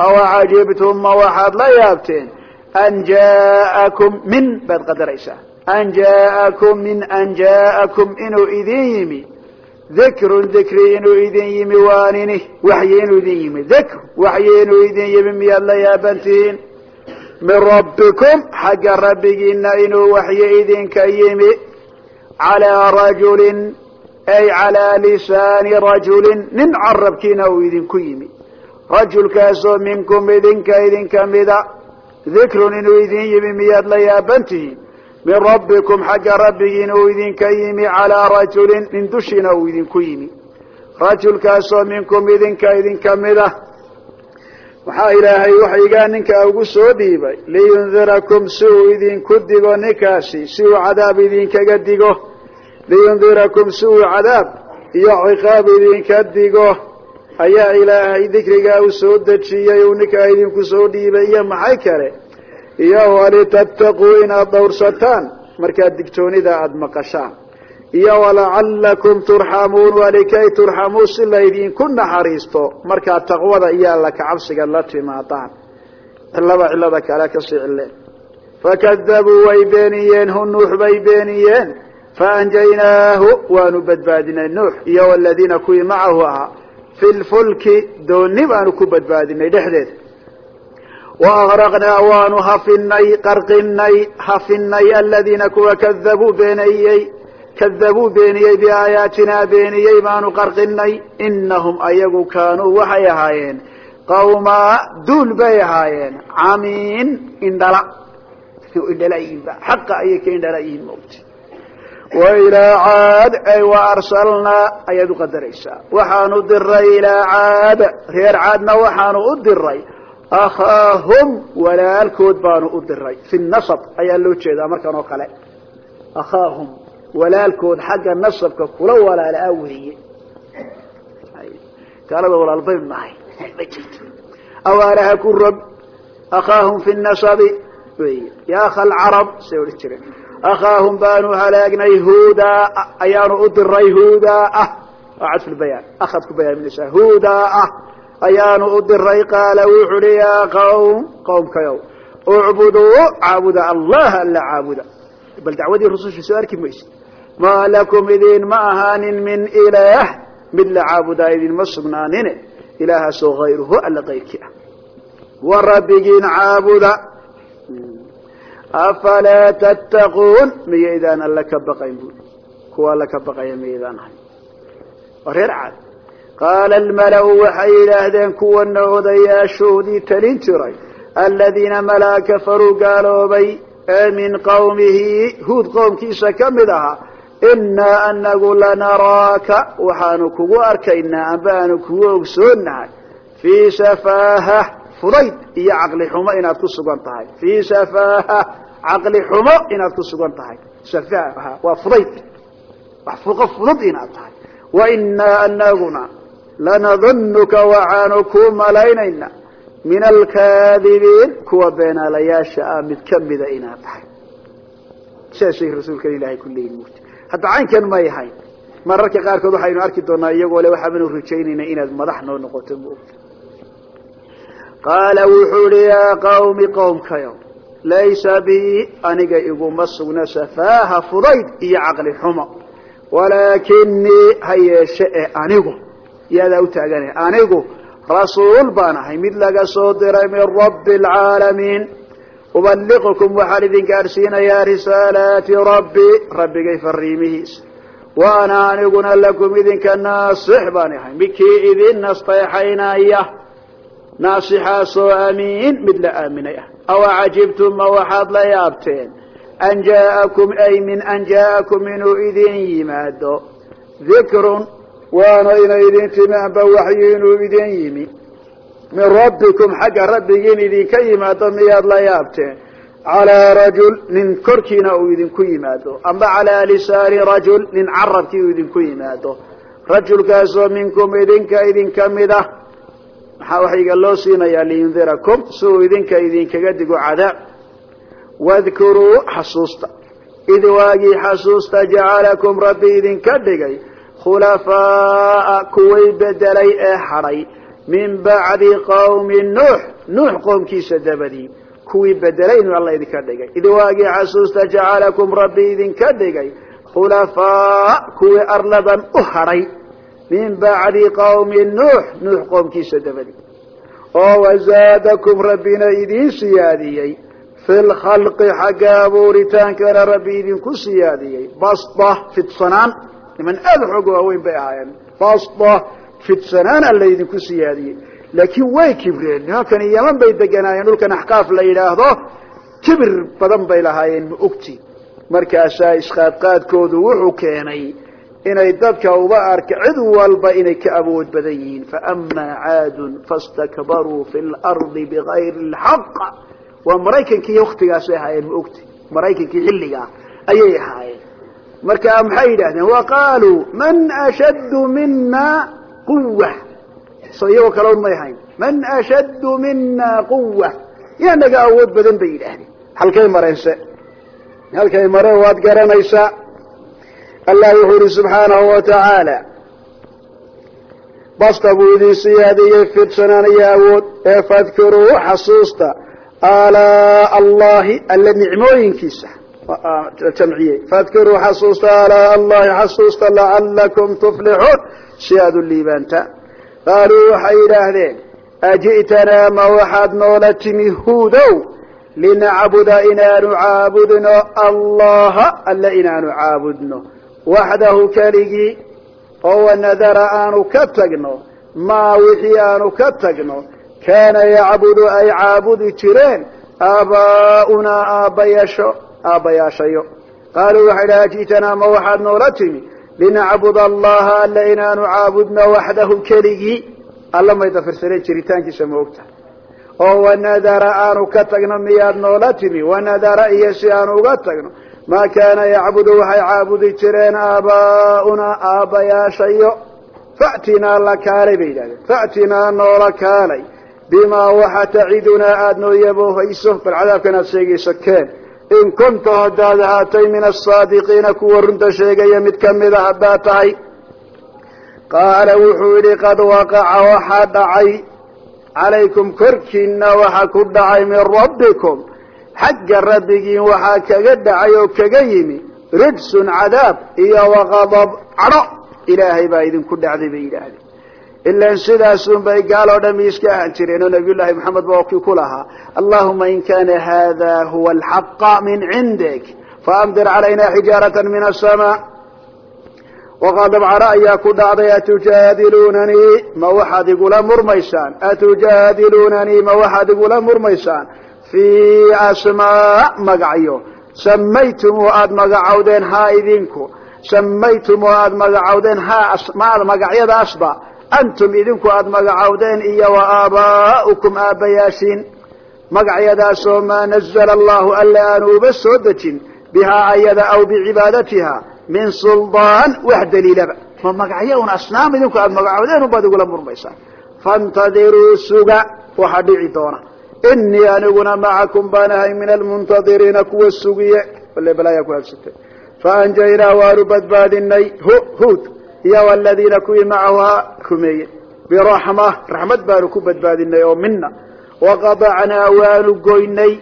Awa cajibtum ma waxaad la yaabteen an jaa'akum min baad qadaraysaa an jaa'akum min an jaa'akum inuu idin yimi dikrun dikri inuu idin yimi waanini waxyi inuu idin yimi dikr waxyi inuu idin yimi miyaad la yaabantihiin min rabbikum xagga rabbigiina inuu waxyi idinka yimi calaa rajulin ay calaa lisaani rajulin nin carabkiina uu idinku yimi rajulkaasoo minkum idinka idinka mida dikrun inuu idin yimi miyaad la yaabantihiin min rabbikum xagga rabbigiina uu idinka yimi calaa rajulin nin dushiina uu idinku yimi rajulkaasoo minkum idinka idinka mida waxaa ilaahay waxyigaa ninkaa ugu soo dhiibay liyundirakum si uu idinku digo ninkaasi si uu cadaab idinkaga digo liyundirakum si uu cadaab iyo ciqaab idinka digo ayaa ilaahay dikrigaa u soo dejiyey uu ninkaa idinku soo dhiibay iyo maxay kale? Iyo walitattaquu inaad dhowrsataan markaad digtoonida aada maqashaan. Iyo walacalakum turxamuun walikay turxamuu si laydinku naxariisto markaad taqwada iyo alla kacabsiga la timaadaan. Cilaba cilada kale ka sii cileen fakadabuu way beeniyeen hu nuux bay beeniyeen. Faanjaynaahu waanu badbaadinay nuux. Iyo waladiina kuwii macahu ahaa fi lfulki dooni baanu ku badbaadinay dhexdeeda. Waaqraqnaa waanu hafinay qarqinay hafinay aladiina kuwa kadabuu beeniyey kadabuu beeniyey biaayaatinaa beeniyey baanu qarqinay inahum ayagu kaanuu waxay ahaayeen qawmaa duul bay ahaayeen camiin indhala. Indhalayihiinba xaqa ayay ka indhala yihiin mawti wailaa caad ay wa arsalnaa ayaad uqadaraysaa waxaanu diray ilaa caada reer caadna waxaanu u diray akhaahum walaalkood baanu u diray fi nasab ayaa loo jeedaa markan oo kale akhaahum walaalkood xagga nasabka kula walaala a weeye gaalada walaal baynu nahay ma jirto awaalaha ku rog akhaahum fi nasabi wey ya akha alcarab say odhan jireen akhaahum baanu halaagnay hudaa ayaanu u diray hudaa ah waa cadfulbayaan akhad ku bayaaminaysaa hudaa ah ayaanu u diray qaala wuxu yaa qawm qowmkayow ucbuduu caabuda allah alla caabuda bal dacwadii rususha soo arki mayse maa lakum idin ma ahaanin min ilaah mid la caabudaa idinma sugnaanine ilaahaasoo hayruhu alla kayrkii ah wa caabuda afalaa tattaquun miyaydaan alla ka baqayn bu kuwa alla ka baqaya miyaydaan ahay waa reer caad qaala almala'u waxay yidhaahdeen kuwana odayaashoodii talin jiray aladiina malaa kafaruu gaaloobay ee min qawmihi huud qowmkiisa ka mid ahaa innaa anagu lanaraaka waxaanu kugu arkaynaa amba aanu kugu ogsoonahay fii safaaha fudayd iyo caqli xumo inaad ku sugan tahay. Fii safaaha caqli xumo inaad ku sugan tahay. Safaaha waa fudayd. Wax fuqo fudud inaad tahay. Wa inaa anaguna lanadunuka waxaanu ku malaynayna min alkaadibiin kuwa beenaalayaasha ah mid kamida inaad tahay. Saasay rasuulkan ilaahay ku leeyihiin mugti hadda caynkan may ahayn mararka qaarkood waxaynu arki doonaa iyagoo le waxaabanu rajaynayna inaad madax qaala wuxuu ihi yaa qawmi qowmkayo laysa bi aniga iguma sugna safaaha fudayd iyo caqli xumo. Walaakinii ha yeeshe e anigu. Yaadaa u taagana anigu rasuul baan ahay mid laga soo diray min rabbi alcaalamiin ubaliqukum waxaan idin gaadhsiinayaa risaalaati rabbi rabbigay fariimihiisa wa ana aniguna lakum idinka naasix baan ahay midkii idin nasteexaynaya naasixaasoo amiin mid la aaminay ah aw cajibtum ma waxaad la yaabteen an jaa'akum ay min an jaa'akum inuu idin yimaado dikrun waana inay idin timi amba waxyi inuu idin yimi min rabbikum xagga rabbigiin idinka yimaado miyaad la yaabteen calaa rajul nin korkiina uu idinku yimaado amba calaa lisaani rajul nin carabkii uu idinku yimaado rajulkaasoo minkum idinka maxaa waxayga loo siinayaa liyundirakum si uu idinka idinkaga digo cadaab wadkuruu xasuusta. Id waagii xasuusta jacalakum rabbi idinka dhigay. Khulafaa'a kuway bedelay ee hadhay. Min bacdi qawmi nuux. Nuux qoomkiisa dabadii kuwii bedelay inuu alla idinka dhigay. Id waagii xasuusta jacalakum rabbi idinka dhigay. Khulafaa kuwii arladan u hadhay min bacdi qawmi nuux nuux qoomkiisa dabadii oo wazaadakum rabbina idiin siyaadiyey fi lkhalqi xagga abuuritaankana rabbi idinku siyaadiyey basta fidsanaan niman aada xoog waaweyn bay ahaayeen basta fidsanaan alla idinku siyaadiyey laakiin way kibreen nimankani yaman bay deganaayeen dhulkan axqaaf la yidhaahdo kibir badan bay lahaayeen ma ogti markaasaa isqaadqaadkoodu wuxuu keenay inay dadka uba arka cid walba inay ka awood badan yihiin. Faamaa caadun fastakbaruu fi lardi bigayri lxaq waa maraykankii waktigaasay ahaayeen ma ogti maraykankii xilligaa ayay ahaayeen. Marka maxay yidhahdeen waqaaluu man ashaddu mina quwa iyagoo kale un may ahayn. Man ashaddu mina quwa yaa naga awood badan bay yidhaahdeen. Halkay mareense halkay mareen waad garanaysaa allah wuxuu ihi subxaanahu wa tacaala basta buu idin siyaadiyey fidsanaan iyo awood ee fadkuruu xasuusta alaa allahi alla nicmooyinkiisa. Jamciyey. Fadkuruu xasuusta alaa allahi xasuusta lacalakum tuflixuun si aad u liibaantaan qaaluu waxay yidhaahdeen aji'tanaa ma waxaad noola timi huudow? Linacbuda inaanu caabudno allaha alle inaanu caabudno waxdahu keligii oo wanadara aanu ka tagno maa wixii aanu ka tagno kaana yacbudu ay caabudi jireen aabaa'unaa aabbayasho aabbayaashayo qaaluu waxay dhaha ji'tanaa ma waxaad noola timi linacbud allaha alle inaanu caabudno waxdahu keligii alla may dafirsaneen jiritaankiisa ma ogta oo wanadara aanu ka tagno miyaad noola timi wanadara iyo si aanu uga tagno maa kaana yacbudu waxay caabudi jireen aabaa'unaa aabbayaashayo. Fa'tinaa la kaalay bay yidhahdeen. Fa'tinaa noola kaalay. Bimaa waxa tacidunaa aada noo yaboohayso bal cadaabkan aad sheegayso keen in kunta haddaad ahaatay min asaadiqiina kuwa runta sheegaya mid kamida haddaad tahay. Qaala wuxuu yidhi qad waqaca waxaa dhacay. Calaykum korkiina waxa ku dhacay min rabbikum xagga rabbigiin waxaa kaga dhacay oo kaga yimi rijsun cadaab iyo waqadab cadho ilaahay baa idinku dhacday bay yidhaahdeen. Ilan sidaasun bay gaal oo dhami iska ahan jireen oo nabiy llaahi maxamed ba kii ku lahaa. Allahuma in kana hada huwa alxaqa min cindik faamdir calayna xijaarata min asamaa waqadab cadho ayaa ku igula murmaysaan fii asmaa magacyo. Samaytum oo aada magacowdeen haa idinku. Samaytum oo aada haa asmaada magacyadaasba antum idinku aada magacowdeen iyo wa aabaa'ukum aabbayaashiin. Magacyadaasoo maa nazala allahu alla aanu uba soo dejin bihaa ayada aw bicibaadatiha min suldaan wax daliilaba ma magacyo un asnaam idinku aada magacowdeen unbaad igula murmaysaa. Faintadiruu suga waxa dhici doona inii aniguna macakum baan ahay min almuntadiriina kuwa sugiye wale balaayaa ku habsatay faanjaynaa waanu badbaadinay huud iyo aladiina kuwii macahu ha rumeeye biraxma raxmad baanu ku badbaadinay oo mina waqadacnaa waanu goynay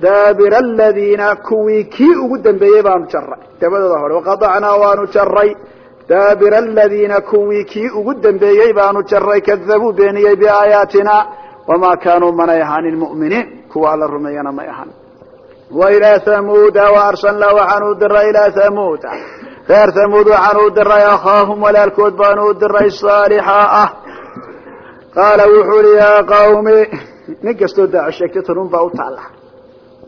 daabira aladiina kuwii kii ugu dambeeyey baanu jaray dabadooda hore waqadacnaa waanu jaray daabira aladiina kuwii kii ugu dambeeyey baanu jaray kadabuu beeniyey biaayaatina wamaa kaanuu manay ahaanin mu'miniin kuwa alla rumeeyana may ahaan wailaa hamuuda waarsalnaa waxaanu u diray ilaa hamuuda reer hamuud waxaanu u diray akhaahum walaalkood baanu u diray saalixa ah qaala wuxuu uhi yaa qawmi nin kastoo daaco sheegtay tanun baa u taalla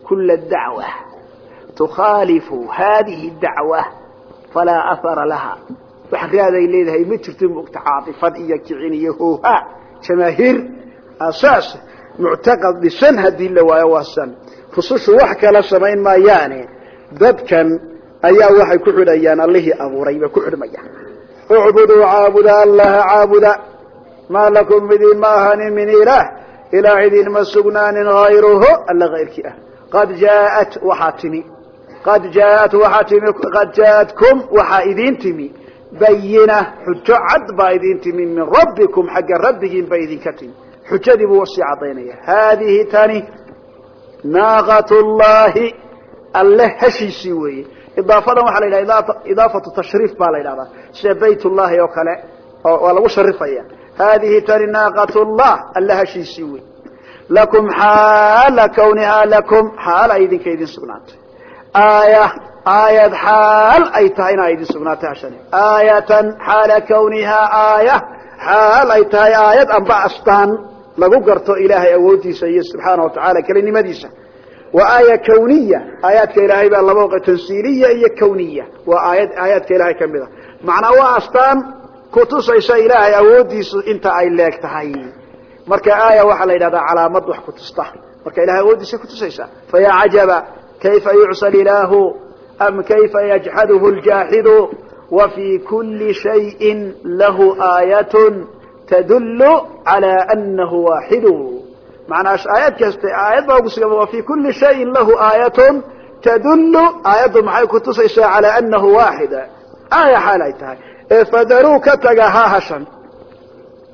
kula dacwa tukhaalifu hadihi dacwa falaa ahara laha wax raaday leedahay ma jirto mogta caatifad iyo kicin iyo hooha jamaahiir asaas muctaqad dhisan haddii la waayo waa san. Rusushu wax kala samayn maayaane dadkan ayaa waxay ku xidhayaan allihii abuuray bay ku xidhmayaan. Ucbuduu caabuda allaha caabuda. Maa lakum idin ma ahanin min ilaah ilaah idinma sugnaanin hayruhu alla hayrkii ah. Qad jaaat waxaa timi. Qad jaaat waxaa timi. Qad jaaatkum waxaa idin timi. Bayina xujo cad baa idin timi min rabbikum xagga xujadii buu sii cadaynaya haadihi tani naaqat llahi alle heshiisii weeye. Idaafadan waxaa la yidhahda idaafatu tashriif baa la yidhahdaa sida bayt llahi oo kale waa lagu sharifaya haadihi tani naaqat llah alle heshiisii wey lakum xaala kawnihaa lakum xaal ay idinka idin sugnaatay. Aaya aayad xaal ay tahayna ay idin sugnaatay hashani. Aayatan xaala kawnihaa aaya xaal ay tahay aayad amba astaan lagu garto ilaahay awoodiisa iyo subxaana wa tacaala kelinimadiisa. Waa aaya kawniya aayaadka ilaahay baa laba oqa tansiiliya iyo kawniya. Waa aayad aayaadka ilahay ka mid a macnaa waa astaan kutusaysa ilaahay awoodiisu inta ay leeg tahay. Marka aaya waxaa la yidhahdaa calaamad wax kutusta marka ilahay awoodiisa kutusaysa fayaa cajaba kayfa yucsa ilaahu am kayfa yajxaduhu ljaaxidu wa fii kuli shayin lahu aayatun tadullu calaa anahu waaxidu macnaa aayad aayad baa ugu sugan wa kuli shayin lahu aayatun tadullu aayaddu maxay kutusaysaa calaa anahu waaxid aaya xaal ay tahay ee fadaruu ka taga ha hashan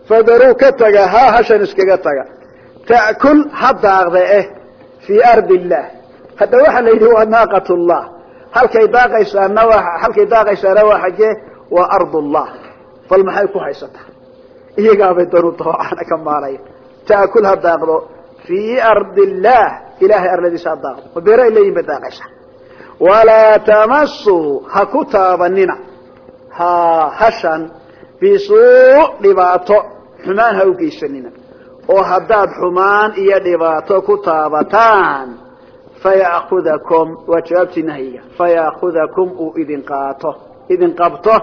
fadaruu ka taga ha hashan iskaga taga ta'kul ha daaqda eh fii ardi illah hadda waxaa la yidhi waa naaqat llah halkay daaqaysaana halkay daaqaysaana waa xaggee waa ard llah bal maxay ku haysataa iyagaabay danu doocaana ka maalaya ta'kul ha daaqdo. Fii ardi illah ilahay arladiisa daaqdo. Ma beero ay leeyihiin bay daaqaysaa walaa tamasuu ha ku taabanina. Ha hashan bisuu dhibaato xumaan ha u geysanina. Oo haddaad xumaan iyo dhibaato ku taabataan faya'kudakum waa jawaabtii faya'kudakum uu idin qaato. Idin qabto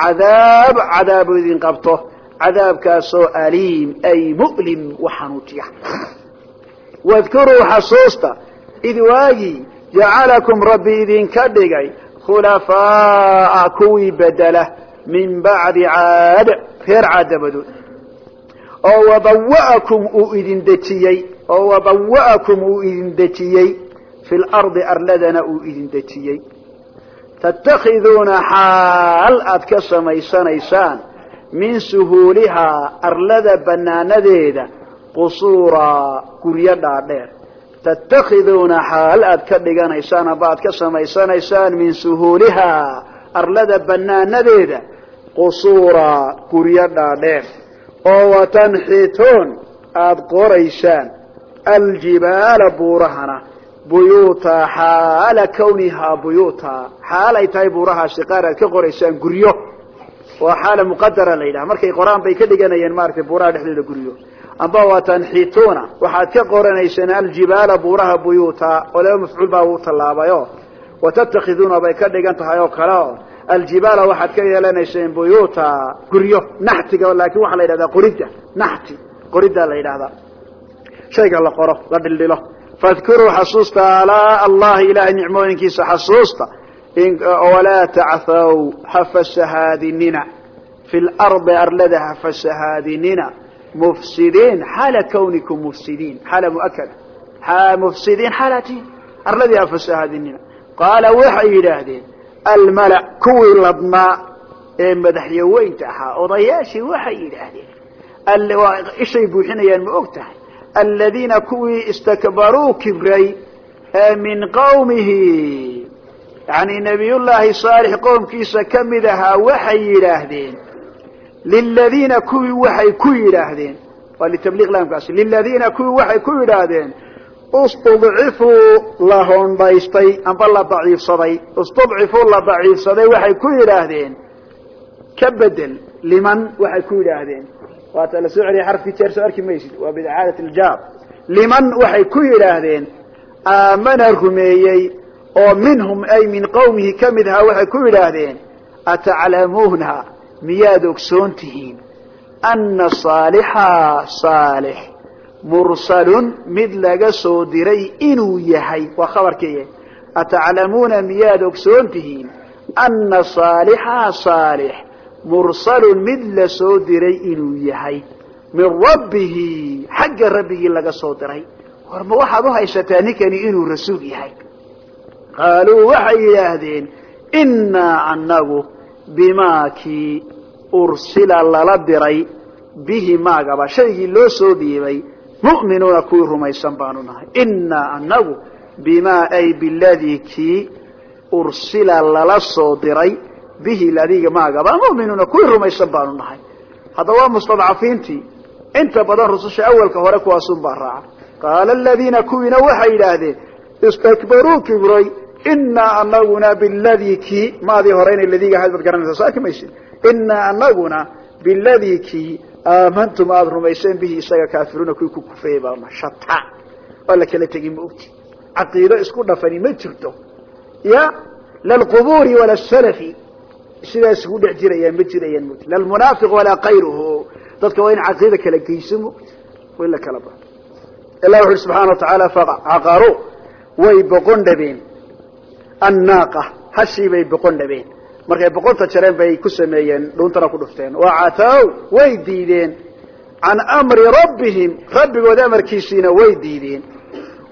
cadaab cadaabu idin qabto cadaabkaasoo aliim ay mu'lim wax xanuujiya wadkuruu xasuusta id waagii jacalakum rabbi idinka dhigay khulafaa'a kuwii bedela min bacdi caad reer caad dabadood oo wabawa'akum uu idin dejiyey oo wabawa'akum uu idin dejiyey fi lardi arladana uu idin dejiyey. Tattakhiduuna xaal aad ka samaysanaysaan min suhuulihaa arlada bannaanadeeda qusuuraa guryo dhaadheer. Tattakhiduuna xaal aad ka dhiganaysaan amba aad ka samaysanaysaan min suhuulihaa arlada bannaanadeeda qusuuraa guryo dhaadheer. Oo watanxituun aada qoraysaan aljibaala buurahana buyuuta xaala kawnihaa buyuuta. Xaal ay tahay buurahaasi qaar aad ka qoraysaan guryo waa xaala muqadara la yidhaha. Markay qoraan bay ka dhiganayeen maaragtay buuraha dhexdooda guryo amba waa tanxituuna waxaad ka qoranaysaan aljibaala buuraha buyuuta oo mafcuul baa uu tallaabayo. Watattakhiduuna bay ka dhigan tahay oo kale o aljibaala waxaad ka yeelanayseen buyuuta guryo naxtiga laakiin waxaa la yidhahdaa qoridda naxti qoriddaa la yidhahdaa shayga la qoro la dhildhilo. Fadkuruu xasuusta alaa allahi ilahay nicmooyinkiisa xasuusta walaa tacthaw hafasahaadinina fi lardi arlada hafasahaadinina mufsidiin xaala kawnikum mufsidiin xaala muakada mufsidiin xaalatiin arladii hafasahaadinina qaala waxay yidhaahdeen almala kuwii ladnaa ee madaxyaweynta ahaa odayaashii waxay yidhaahdeen ishay buuxinayaan ma og tahay aladiina kuwii istakbaruu kibray min qawmihi yani nabiyullaahi saalix qowmkiisa ka mid ahaa waxay yidhaahdeen liladiina kuwii waxay ku yidhaahdeen. Waa litabliiq laamkaasi. Liladiina kuwii waxay ku yidhaahdeen istudcifuu la hondhaystay amba la daciifsaday istudcifuu la daciifsaday waxay ku yidhaahdeen. Ka bedel liman waxay ku yidhaahdeen. Waata la soo celiyay xarfkii jeer soo arki maysid. Waa bidcaadat iljaab liman waxay ku yidhaahdeen aamana rumeeyey oo minhum ay min qawmihi ka mid ahaa waxay ku yidhaahdeen ataclamuuna miyaad ogsoon tihiin? Ana saalixa saalix mursalun mid laga soo diray inuu yahay. Waa khabarkeeya ataclamuuna miyaad ogsoon tihiin? Ana saalixa saalix mursalun mid la soo diray inuu yahay. Min rabbihi xagga rabbigii laga soo diray. War waxaad u haysataa ninkani inuu rasuul yahay qaaluu waxay yidhaahdeen innaa annagu bimaa kii ursila lala diray bihi maagaba shaygii loo soo dhiibay mu'minuuna kuwii rumaysan baanu nahay. Innaa annagu bimaa ay biladii kii ursila lala soo diray bihi ladiga maagaba mu'minuuna kuwii rumaysan baanu nahay. Hadda waa mustadcafiintii. Inta badan rususha awalka hore kuwaasun baa raaca. Qaala aladiina kuwiina waxay yidhaahdeen istakbaruu kibray innaa anaguna biladii kii maadii hore inay ladiga ahayd baad garanaysaa soo arki maysid. Innaa anaguna biladii kii aamantum aada rumayseen bihi isaga kaafiruuna kuwii ku kufeeyey baana shata. Waa la kala tegi ma ogti. Caqiido isku dhafani ma jirto. Ya lalqubuuri wala salafi sidaas ugu dhex jirayaan ma jirayaan moti lalmunaafiq walaa kayruhu dadka waa in caqiida kala geyso mogti waa in la kala ba ilah wuxu uhi subxaana wa tacaala facaqaru way boqon dhabeen annaaqa hashii bay boqon dhabeen markay boqonta jareen bay ku sameeyeen dhuuntana ku dhufteen wacatow way diideen can amri rabbihim rabbigood amarkiisiina way diideen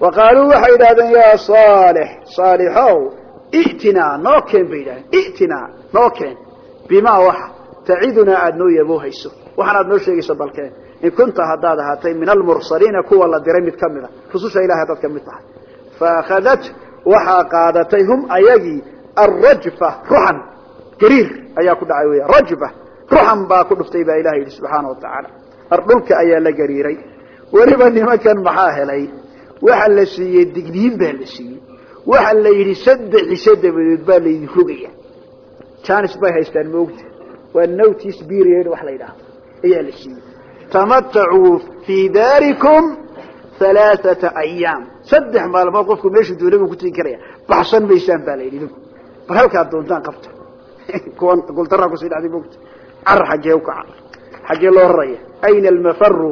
wa qaaluu waxay yidhahdeen yaa saalix saalixow i'tinaa noo keen bay yidhahdeen i'tinaa noo keen bimaa waxa tacidunaa aada noo yaboohayso waxaan aad noo sheegayso balkeen in kunta haddaad ahaatay min almursaliina kuwa la diray mid ka mid a rususha ilahay haddaad mid tahay faakhadat waxaa qaadatay hum ayagii alrajfa ruxan gariir ayaa ku dhacay weya rajfa ruxan baa ku dhuftay baa ilaha yidhi subxaana wa tacaala. Ar dhulka ayaa la gariiray. Weliba nimankan maxaa helay? Waxa la siiyey digniin baa la siiyey. Waxa la yidhi saddex dabadeed baa laydin rogaya janis bay haystaan maogta waa notice period wax la yidhaahdo. Ayaa la siiyey. Tamatacuu fii daarikum halaaثata ayaam saddex maalmood qofku meeshuu doonay buu ku tegi karaya. Baxsan maysaan baa la yidhi idinku. Bal halkaad doontaan qabta. *laughs* Kuwan guldaraa ku sii dhacday mogta carar xaggee ukaca xaggee loo raraya. Ayna almafaru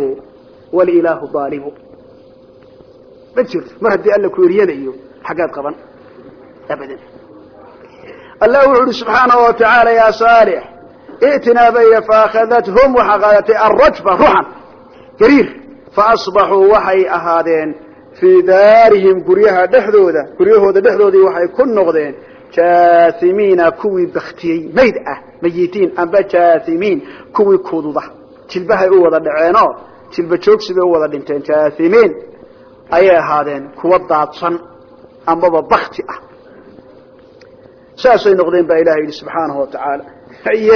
walilahu daalimu ma jirto. Mar haddii alla ku eryanayo xaggaad qaban. Abadan. Allah wuxu uhi subxaanahu wa tacaala yaa saalix i'tinaa baya faakadathum waxaa qaadatay alrajfa ruxan gariir faasbaxuu waxay ahaadeen fii daarihim guryaha dhexdooda guryahooda dhexdoodii waxay ku noqdeen jaasimiina kuwii baktiyey mayd ah mayitiin amba jaasimiin kuwii kududa jilbahay u wada dhaceenoo jilba joogsi bay u wada dhinteen jaasimiin ayay ahaadeen kuwa daadsan ambaba bakti ah saasay noqdeen baa ilaha yidhi subxaanahu wa tacaala haye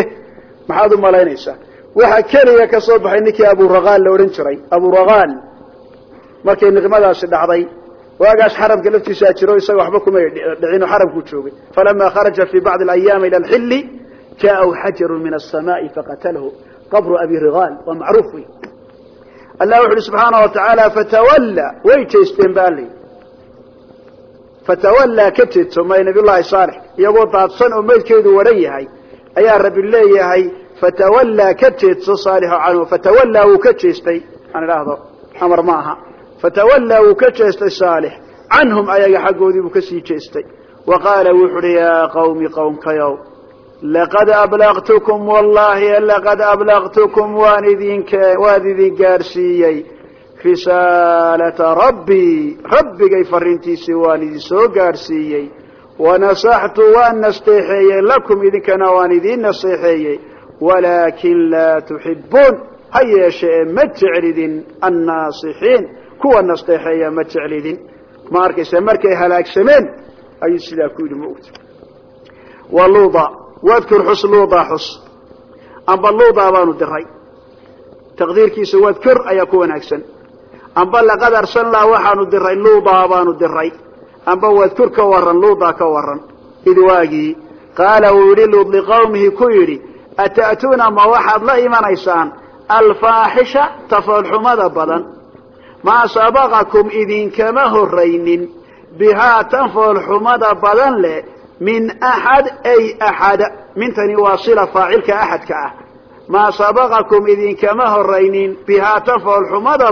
maxaad u malaynaysaa waxaa keliya ka soo baxay ninkii aburaqaal la odhan jiray. Aburaqaal markay niqmadaasi dhacday waagaas xaramka laftiisaa jiro isaga waxba kuma dhicino xaramkuu joogay. Falama kharaja fi bacdi alayaami ila alxilli jaahu xajaru min asamaai faqatalahu qabru abi riqaal waa macruuf wey allah wuxu uhi subxaana fatawalla way jeesteen ba alay fatawallaa ka saalix iyagoo daadsan oo meydkeedu ayaa rabbi leeyahay fatawallaa ka jeedso saalixo canhu fatawallaa wuu ka jeestay. Aan idhaahdo amar ma aha. Fatawallaa wuu ka jeestay saalix canhum ayaga xaggoodii buu ka sii jeestay. Wa qaala wuxu uhi yaa qawmi qowmkayow laqad ablaqtukum wallahi laqad ablaqtukum waan idink waan idin gaadhsiiyey risaalata rabbii rabbigay fariintiisii waan idin soo gaadhsiiyey walaakin laa tuxibuun ha yeeshe ee ma jeclidin annaasixiin kuwa nasteexeeya ma jeclidin ma arkaysa markay halaagsameen ayuu sidaa ku yidhi maogta wa luuda wadkur xus luuda xus amba luuda baanu diray taqdiirkiisa wadkur ayaa ku wanaagsan amba laqad arsalnaa waxaanu diray luuda baanu diray amba wadkur ka waran luuda ka waran id qaala uu yidhi luud liqawmihi ku yidhi ata'tuuna ma waxaad la imanaysaan alfaaxisha tafoolxumada badan maa sabaqakum idinkama horraynin bihaa tan foolxumada badan leh min axad ay axad mintani waa sila faacilka axadka ah maa sabaqakum idinkama horraynin bihaa tan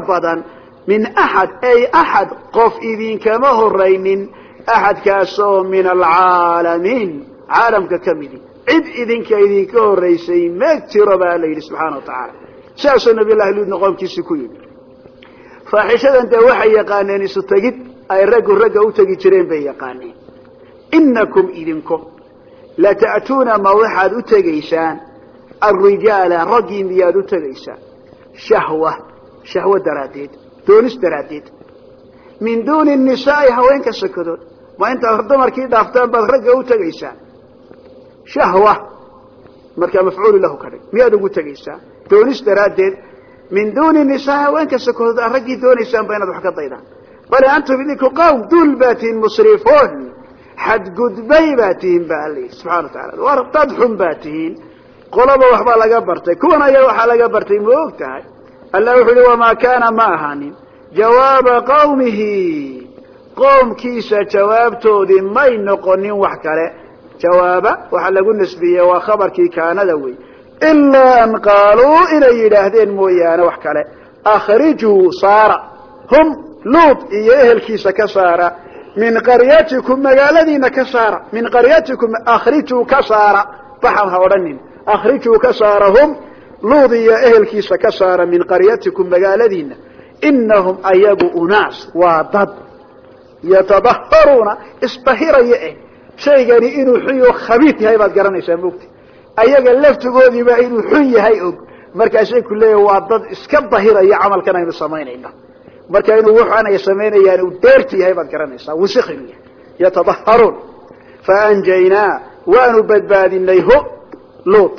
badan min axad ay axad qof idinkama horraynin axadkaasoo min alcaalamiin caalamka ka midi cid idinka idinka horraysay ma jiro baa la yidhi subxaana wa tacaala. Sidaasoo nabiy llahi luudna qoomkiisii ku yidhi. Faaxishadan dee waxay yaqaaneen isu tegid ay raggu ragga u tegi jireen bay yaqaaneen. Inakum idinku lata'tuuna ma waxaad u tegaysaan alrijaala raggii miyaad u tegaysaan. Shahwa shahwo daraaddeed doonis daraaddeed. Min duuni nisaai haweenka sokadood ma intaad dumarkii dhaaftaan baad ragga u tegaysaan shahwa markaa mafcuulu lahu ka dhig. Miyaad ugu tegaysaan doonis daraaddeed min duuni nisaa haweenka sokadood aad raggii doonaysaanba inaad wax ka daydaan. Bale antum idinku qawm duul baa tihiin musrifoon xadgudbay baa tihiin ba alla subxana wa taala war dad xun baa tihiin qolaba waxbaa laga bartay kuwan ayaa waxaa laga bartay ma og tahay? Allah wuxuu yihi jawaaba waxaa lagu nasbiyey waa khabarkii kaanada wey ilaa an qaaluu inay yidhaahdeen mooyaane wax kale. Akhrijuu saara. Hum luud iyo ehelkiisa ka saara. Min qaryatikum magaaladiina ka saara. Min qaryatikum akhrijuu ka saara. Baxan ha odhanin. Akhrijuu ka saara hum luud iyo ehelkiisa ka saara min qaryatikum magaaladiina. Inahum ayagu unaas waa dad yatadaharuuna isdahiraya eh shaygani inuu xun yaho khabiid yahay baad garanaysaa mogta ayaga laftigoodiiba inuu xun yahay og. Markaasay ku leeyahay waa dad iska dahiraya camalkan aynu samaynayna marka inuu wuxuan ay samaynayaan uu deerti yahay baad garanaysaa wusik inuu yahay yatadaharuun faanjaynaa waanu badbaadinay ho luut.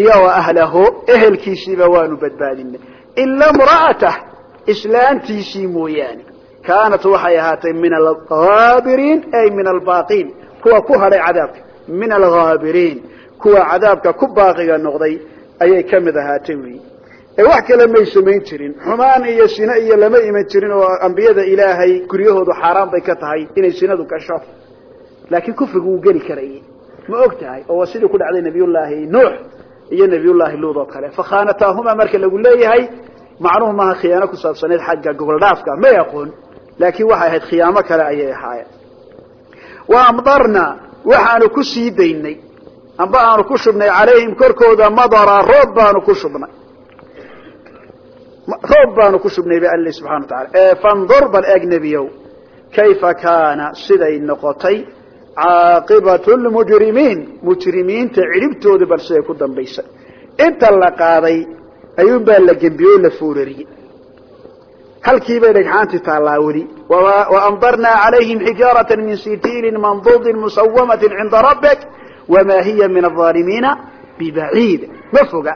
Iyo wa ahlahu ehelkiisiiba waanu badbaadinay ila mra'atah islaantiisii mooyaane. Kaanat waxay ahaatay min alhaabiriin ay min albaaqiin kuwa ku hadhay cadaabka. Min alhaabiriin kuwa cadaabka ku baaqiga noqday ayay ka mid ahaatay wey ee wax kale may samayn jirin. Xumaan iyo sine iyo lama iman jirin oo ambiyada ilaahay guryahoodu xaaraan bay ka tahay inay sinadu gasho. Laakiin kufrigu wuu geli karayay ma og tahay? Oo waa sidii ku dhacday nabiyullaahi nuux iyo nabiyullaahi luud oo kale. Fakhaanataahuma marka lagu leeyahay macnuhu maaha khiyaano ku saabsaneyd xagga gogoldhaafka may aqoon laakiin waxay ahayd khiyaamo kale ayay ahaayeen wa amdarna waxaanu ku sii daynay. Amba aanu ku shubnay calayhim korkooda madara roob baanu ku shubnay. Roob baanu ku shubnay ba alla subxana wa taala fandur bal eeg nebiyow kayfa kaana siday noqotay caaqibatu lmujrimiin mujrimiinta cidhibtooda bal ku dambaysay. Inta la ayuun baa la gembiyey oo la halkii bay dhagxaantii taallaa weli waamdarnaa calayhim xijaarata min sitiilin mandudin musawamati cinda rabbik wama hiya min alaalimiina bibaciid. Ma foga.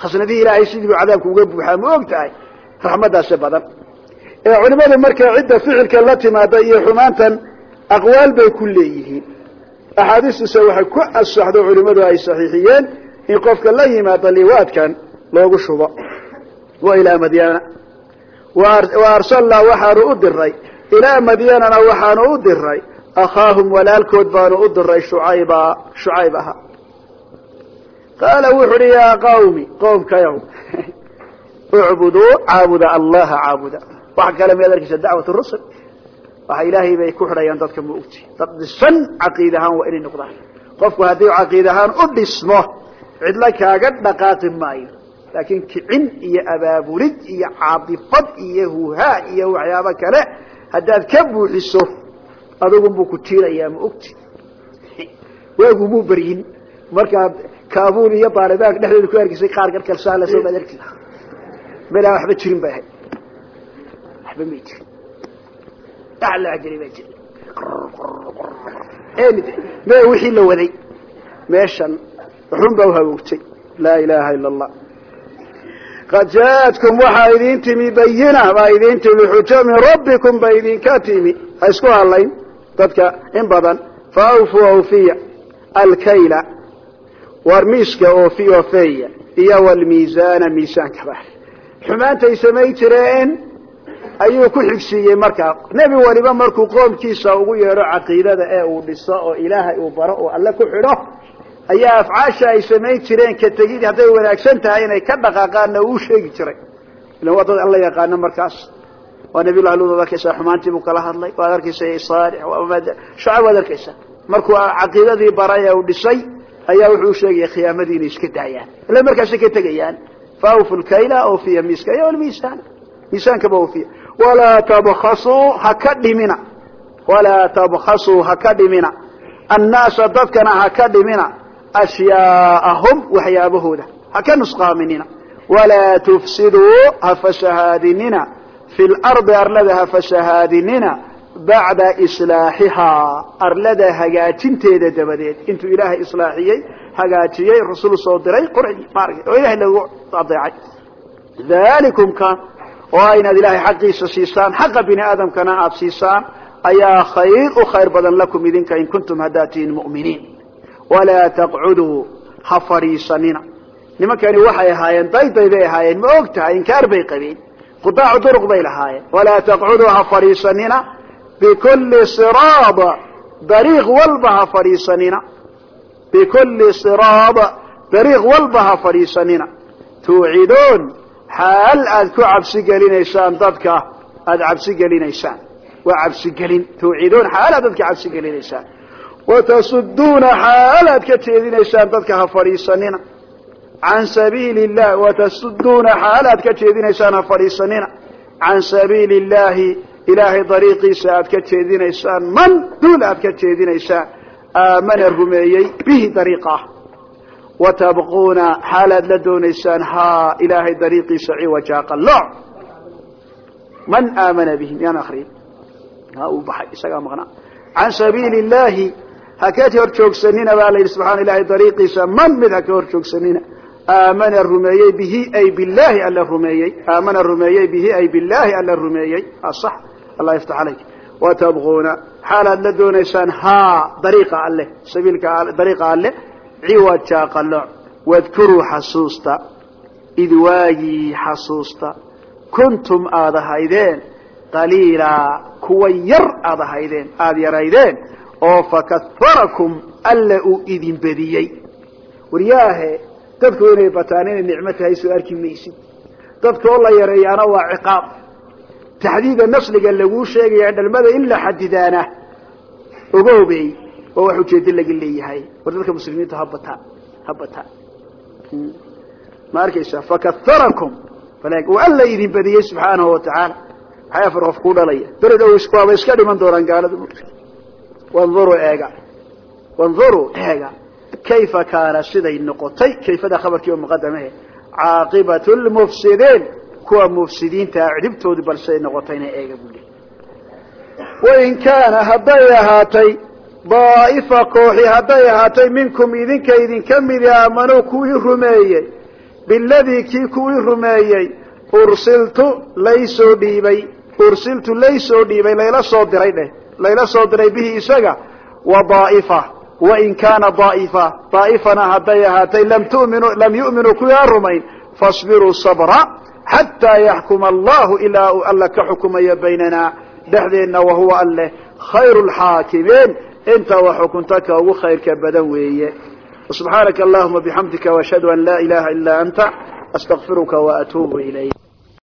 Khasnadihii ilaahay sidii buu cadaabku uga buuxaa ma og tahay raxmaddaasi badan. Ee culimadu markay cidda ficilka la timaada iyo xumaantan aqwaal bay ku leeyihiin. Axaadiistuse waxay ku asaxdo culimadu ay saxiixiyeen in qofka la yimaada liwaadkan loogu shubo. Wa ilaa madyana wa arsalnaa waxaanu u diray ilaa madyanana waxaanu u diray akhaahum walaalkood baanu u diray shucayba shucayb ahaa qaala wuxu uhi yaa qawmi qowmkayow *laughs* ucbuduu caabuda allaha caabuda. Waxa kale miyaad arkaysa dacwat rusul. Waxa ilaahay bay ku xidhayaan dadka ma ogti dad dhisan caqiid ahaan waa inay noqdaan. Qofku haddii caqiid ahaan u dhismo cidla kaaga dhaqaaqi maayo laakiin kicin iyo abaabulid iyo caadifad iyo huhaa iyo waxyaabo kale haddaad ka buuxiso adugunbuu ku tiirayaa ma ogti? Waagumuu beryin markaad kaabul iyo baalibaanka dhexdeeda ku argisay qaar garkalsaala soo baad arki melaan waxba jirin bay ahayd waxba may jirin. Ala jiri baa jiri me wixii la waday meeshan xun baa uhagoogtay laa ilaaha ila allah qad jaaatkum waxaa idin timi bayina baa idin timi xujo min rabbikum ba idinka timi. Ha isku hadlayn dadka in badan. Fa awfu awfiya alkayla war miiska oofi ofeya iyo walmiisaana miisaanka ba xumaantay samayn jireen ayuu ku xigsiiyey markaa nebi waliba markuu qoomkiisa ugu yeedho caqiidada ee uu dhiso oo ilaahay uu baro oo alle ku xidho ayaa afcaasha ay samayn jireen ka tegid hadday wanaagsan tahay inay ka dhaqaaqaanna uu sheegi jiray. Ilan waa dad alla yaqaano markaas. Waa nabiy llahi lud waad arkaysaa xumaantii buu kala hadlay. Waad arkaysa saalix shacab waad arkaysa markuu caqiidadii baray ee uu dhisay ayaa wuxuu sheegaya khiyaamadii inay iska daayaan. Ila markaasay ka tegayaan. Faawfu lkayla ofiya miiska iyo almiisaan miisaankaba ofiya walaa tabkasuu haka dhimina. Walaa tabkasuu haka dhimina. Annaasa dadkana haka dhimina ashyaaahum waxyaabahooda haka nusqaaminina walaa tufsiduu ha fasahaadinina fi lardi arlada ha fasahaadinina bacda islaaxihaa arlada hagaajinteeda dabadeed intuu ilaahay islaaxiyey hagaajiyey rasul soo diray qurxi maaragtay oo ilahay lagu adeecay dalikum kan oo aynaad ilaahay xaqiisa siisaan xaqa bini aadamkana aada siisaan ayaa khayr u khayr badan lakum idinka in kuntum haddaad tihiin walaa taqcuduu ha fadhiisanina. Nimankani waxay ahaayeen dayday bay ahaayeen ma og tahay inkaar bay qabeen. Qudaacu duruq bay lahaayeen. Walaa taqcuduu ha fadhiisanina. Bikulli siraad dariiq walba ha fadhiisanina. Bikulli siraad dariiq walba ha fadhiisanina. Tuuciduun xaal aad ku cabsi gelinaysaan dadka aada cabsi gelinaysaan waa cabsigelin. Tuuciduun xaal watasuduuna xaal aad ka jeedinaysaan dadka ha fadhiisanina can sabiili llah watasuduuna xaal aad ka jeedinaysaan ha fadhiisanina can sabiili illahi ilaahay dariiqiisa aad ka jeedinaysaan man duul aad ka jeedinaysaan aamana rumeeyey bihi dariiqah watabquuna xaalaad la doonaysaan ha ilaahay dariiqiisa ciwaja qalooc man aamana bihi miyaan akriyin ha uu baxay isagaa maqnaa can sabiili illahi ha ka hor joogsanina baa la yidhi subxana ilahay dariiqiisa man mid ha ka hor joogsanina? Aamana rumeeyey bihi ay billahi alla rumeeyey. Aamana rumeeyey bihi ay billahi alla rumeeyey. Asax allah yaftax calayk. Watabquuna xaalaad la doonaysaan ha dariiqa alleh sabiilka dariiqa alleh ciwaja qalooc wadkuruu xasuusta id waagii xasuusta. Kuntum aad ahaydeen qaliilaa kuwa yar aad ahaydeen aada yaraydeen oo fakaharakum alla uu idin bediyey waryaahe dadku inay bataan inay nicmo tahay soo arki maysid. Dadkaoo la yareeyaana waa ciqaab. Taxdiida nasliga laguu sheegaya dhalmada in la xadidaana ogoobey waa wax ujeedo laga leeyahay. War dadka muslimiintu ha bataan ha bataan ma arkaysa fakaharakum alla idin badiyey subxaanahu watacaala maxay afar qof ku dhalaya? Bered waaba iska dhiman doonaan gaaladu wanduruu eega. Wanduruu eega. Kayfa kaana siday noqotay? Kayfada khabarkii oo muqadamahe caaqibatu lmufsidiin kuwa mufsidiintaa cidhibtoodii bal siday noqotayna eega leey wain kaana hadday ahaatay daa'ifa kooxi hadday ahaatay minkum idinka idinka midi aamanuu kuwii rumeeyey. Biladii kii kuwii rumeeyey. Ursiltu laysoo dhiibay. Ursiltu laysoo dhiibay layla soo diray dheh layla soo diray bihi isaga wa daa'ifa wain kaana daa'ifa. Daa'ifana hadday ahaatay lam yu'minuu kuwii aan rumayn fasbiruu sabra xataa yaxkuma allahu ilaa uu alla ka xukumayo baynana dhexdeenna wahuwa alleh khayru lxaakimiin inta wax xukunta ka ugu khayrka badan weeye. Subxaanaka allahuma bixamdika washhadu an laa ilaha ila anta astaqfiruka waatuubu ilayk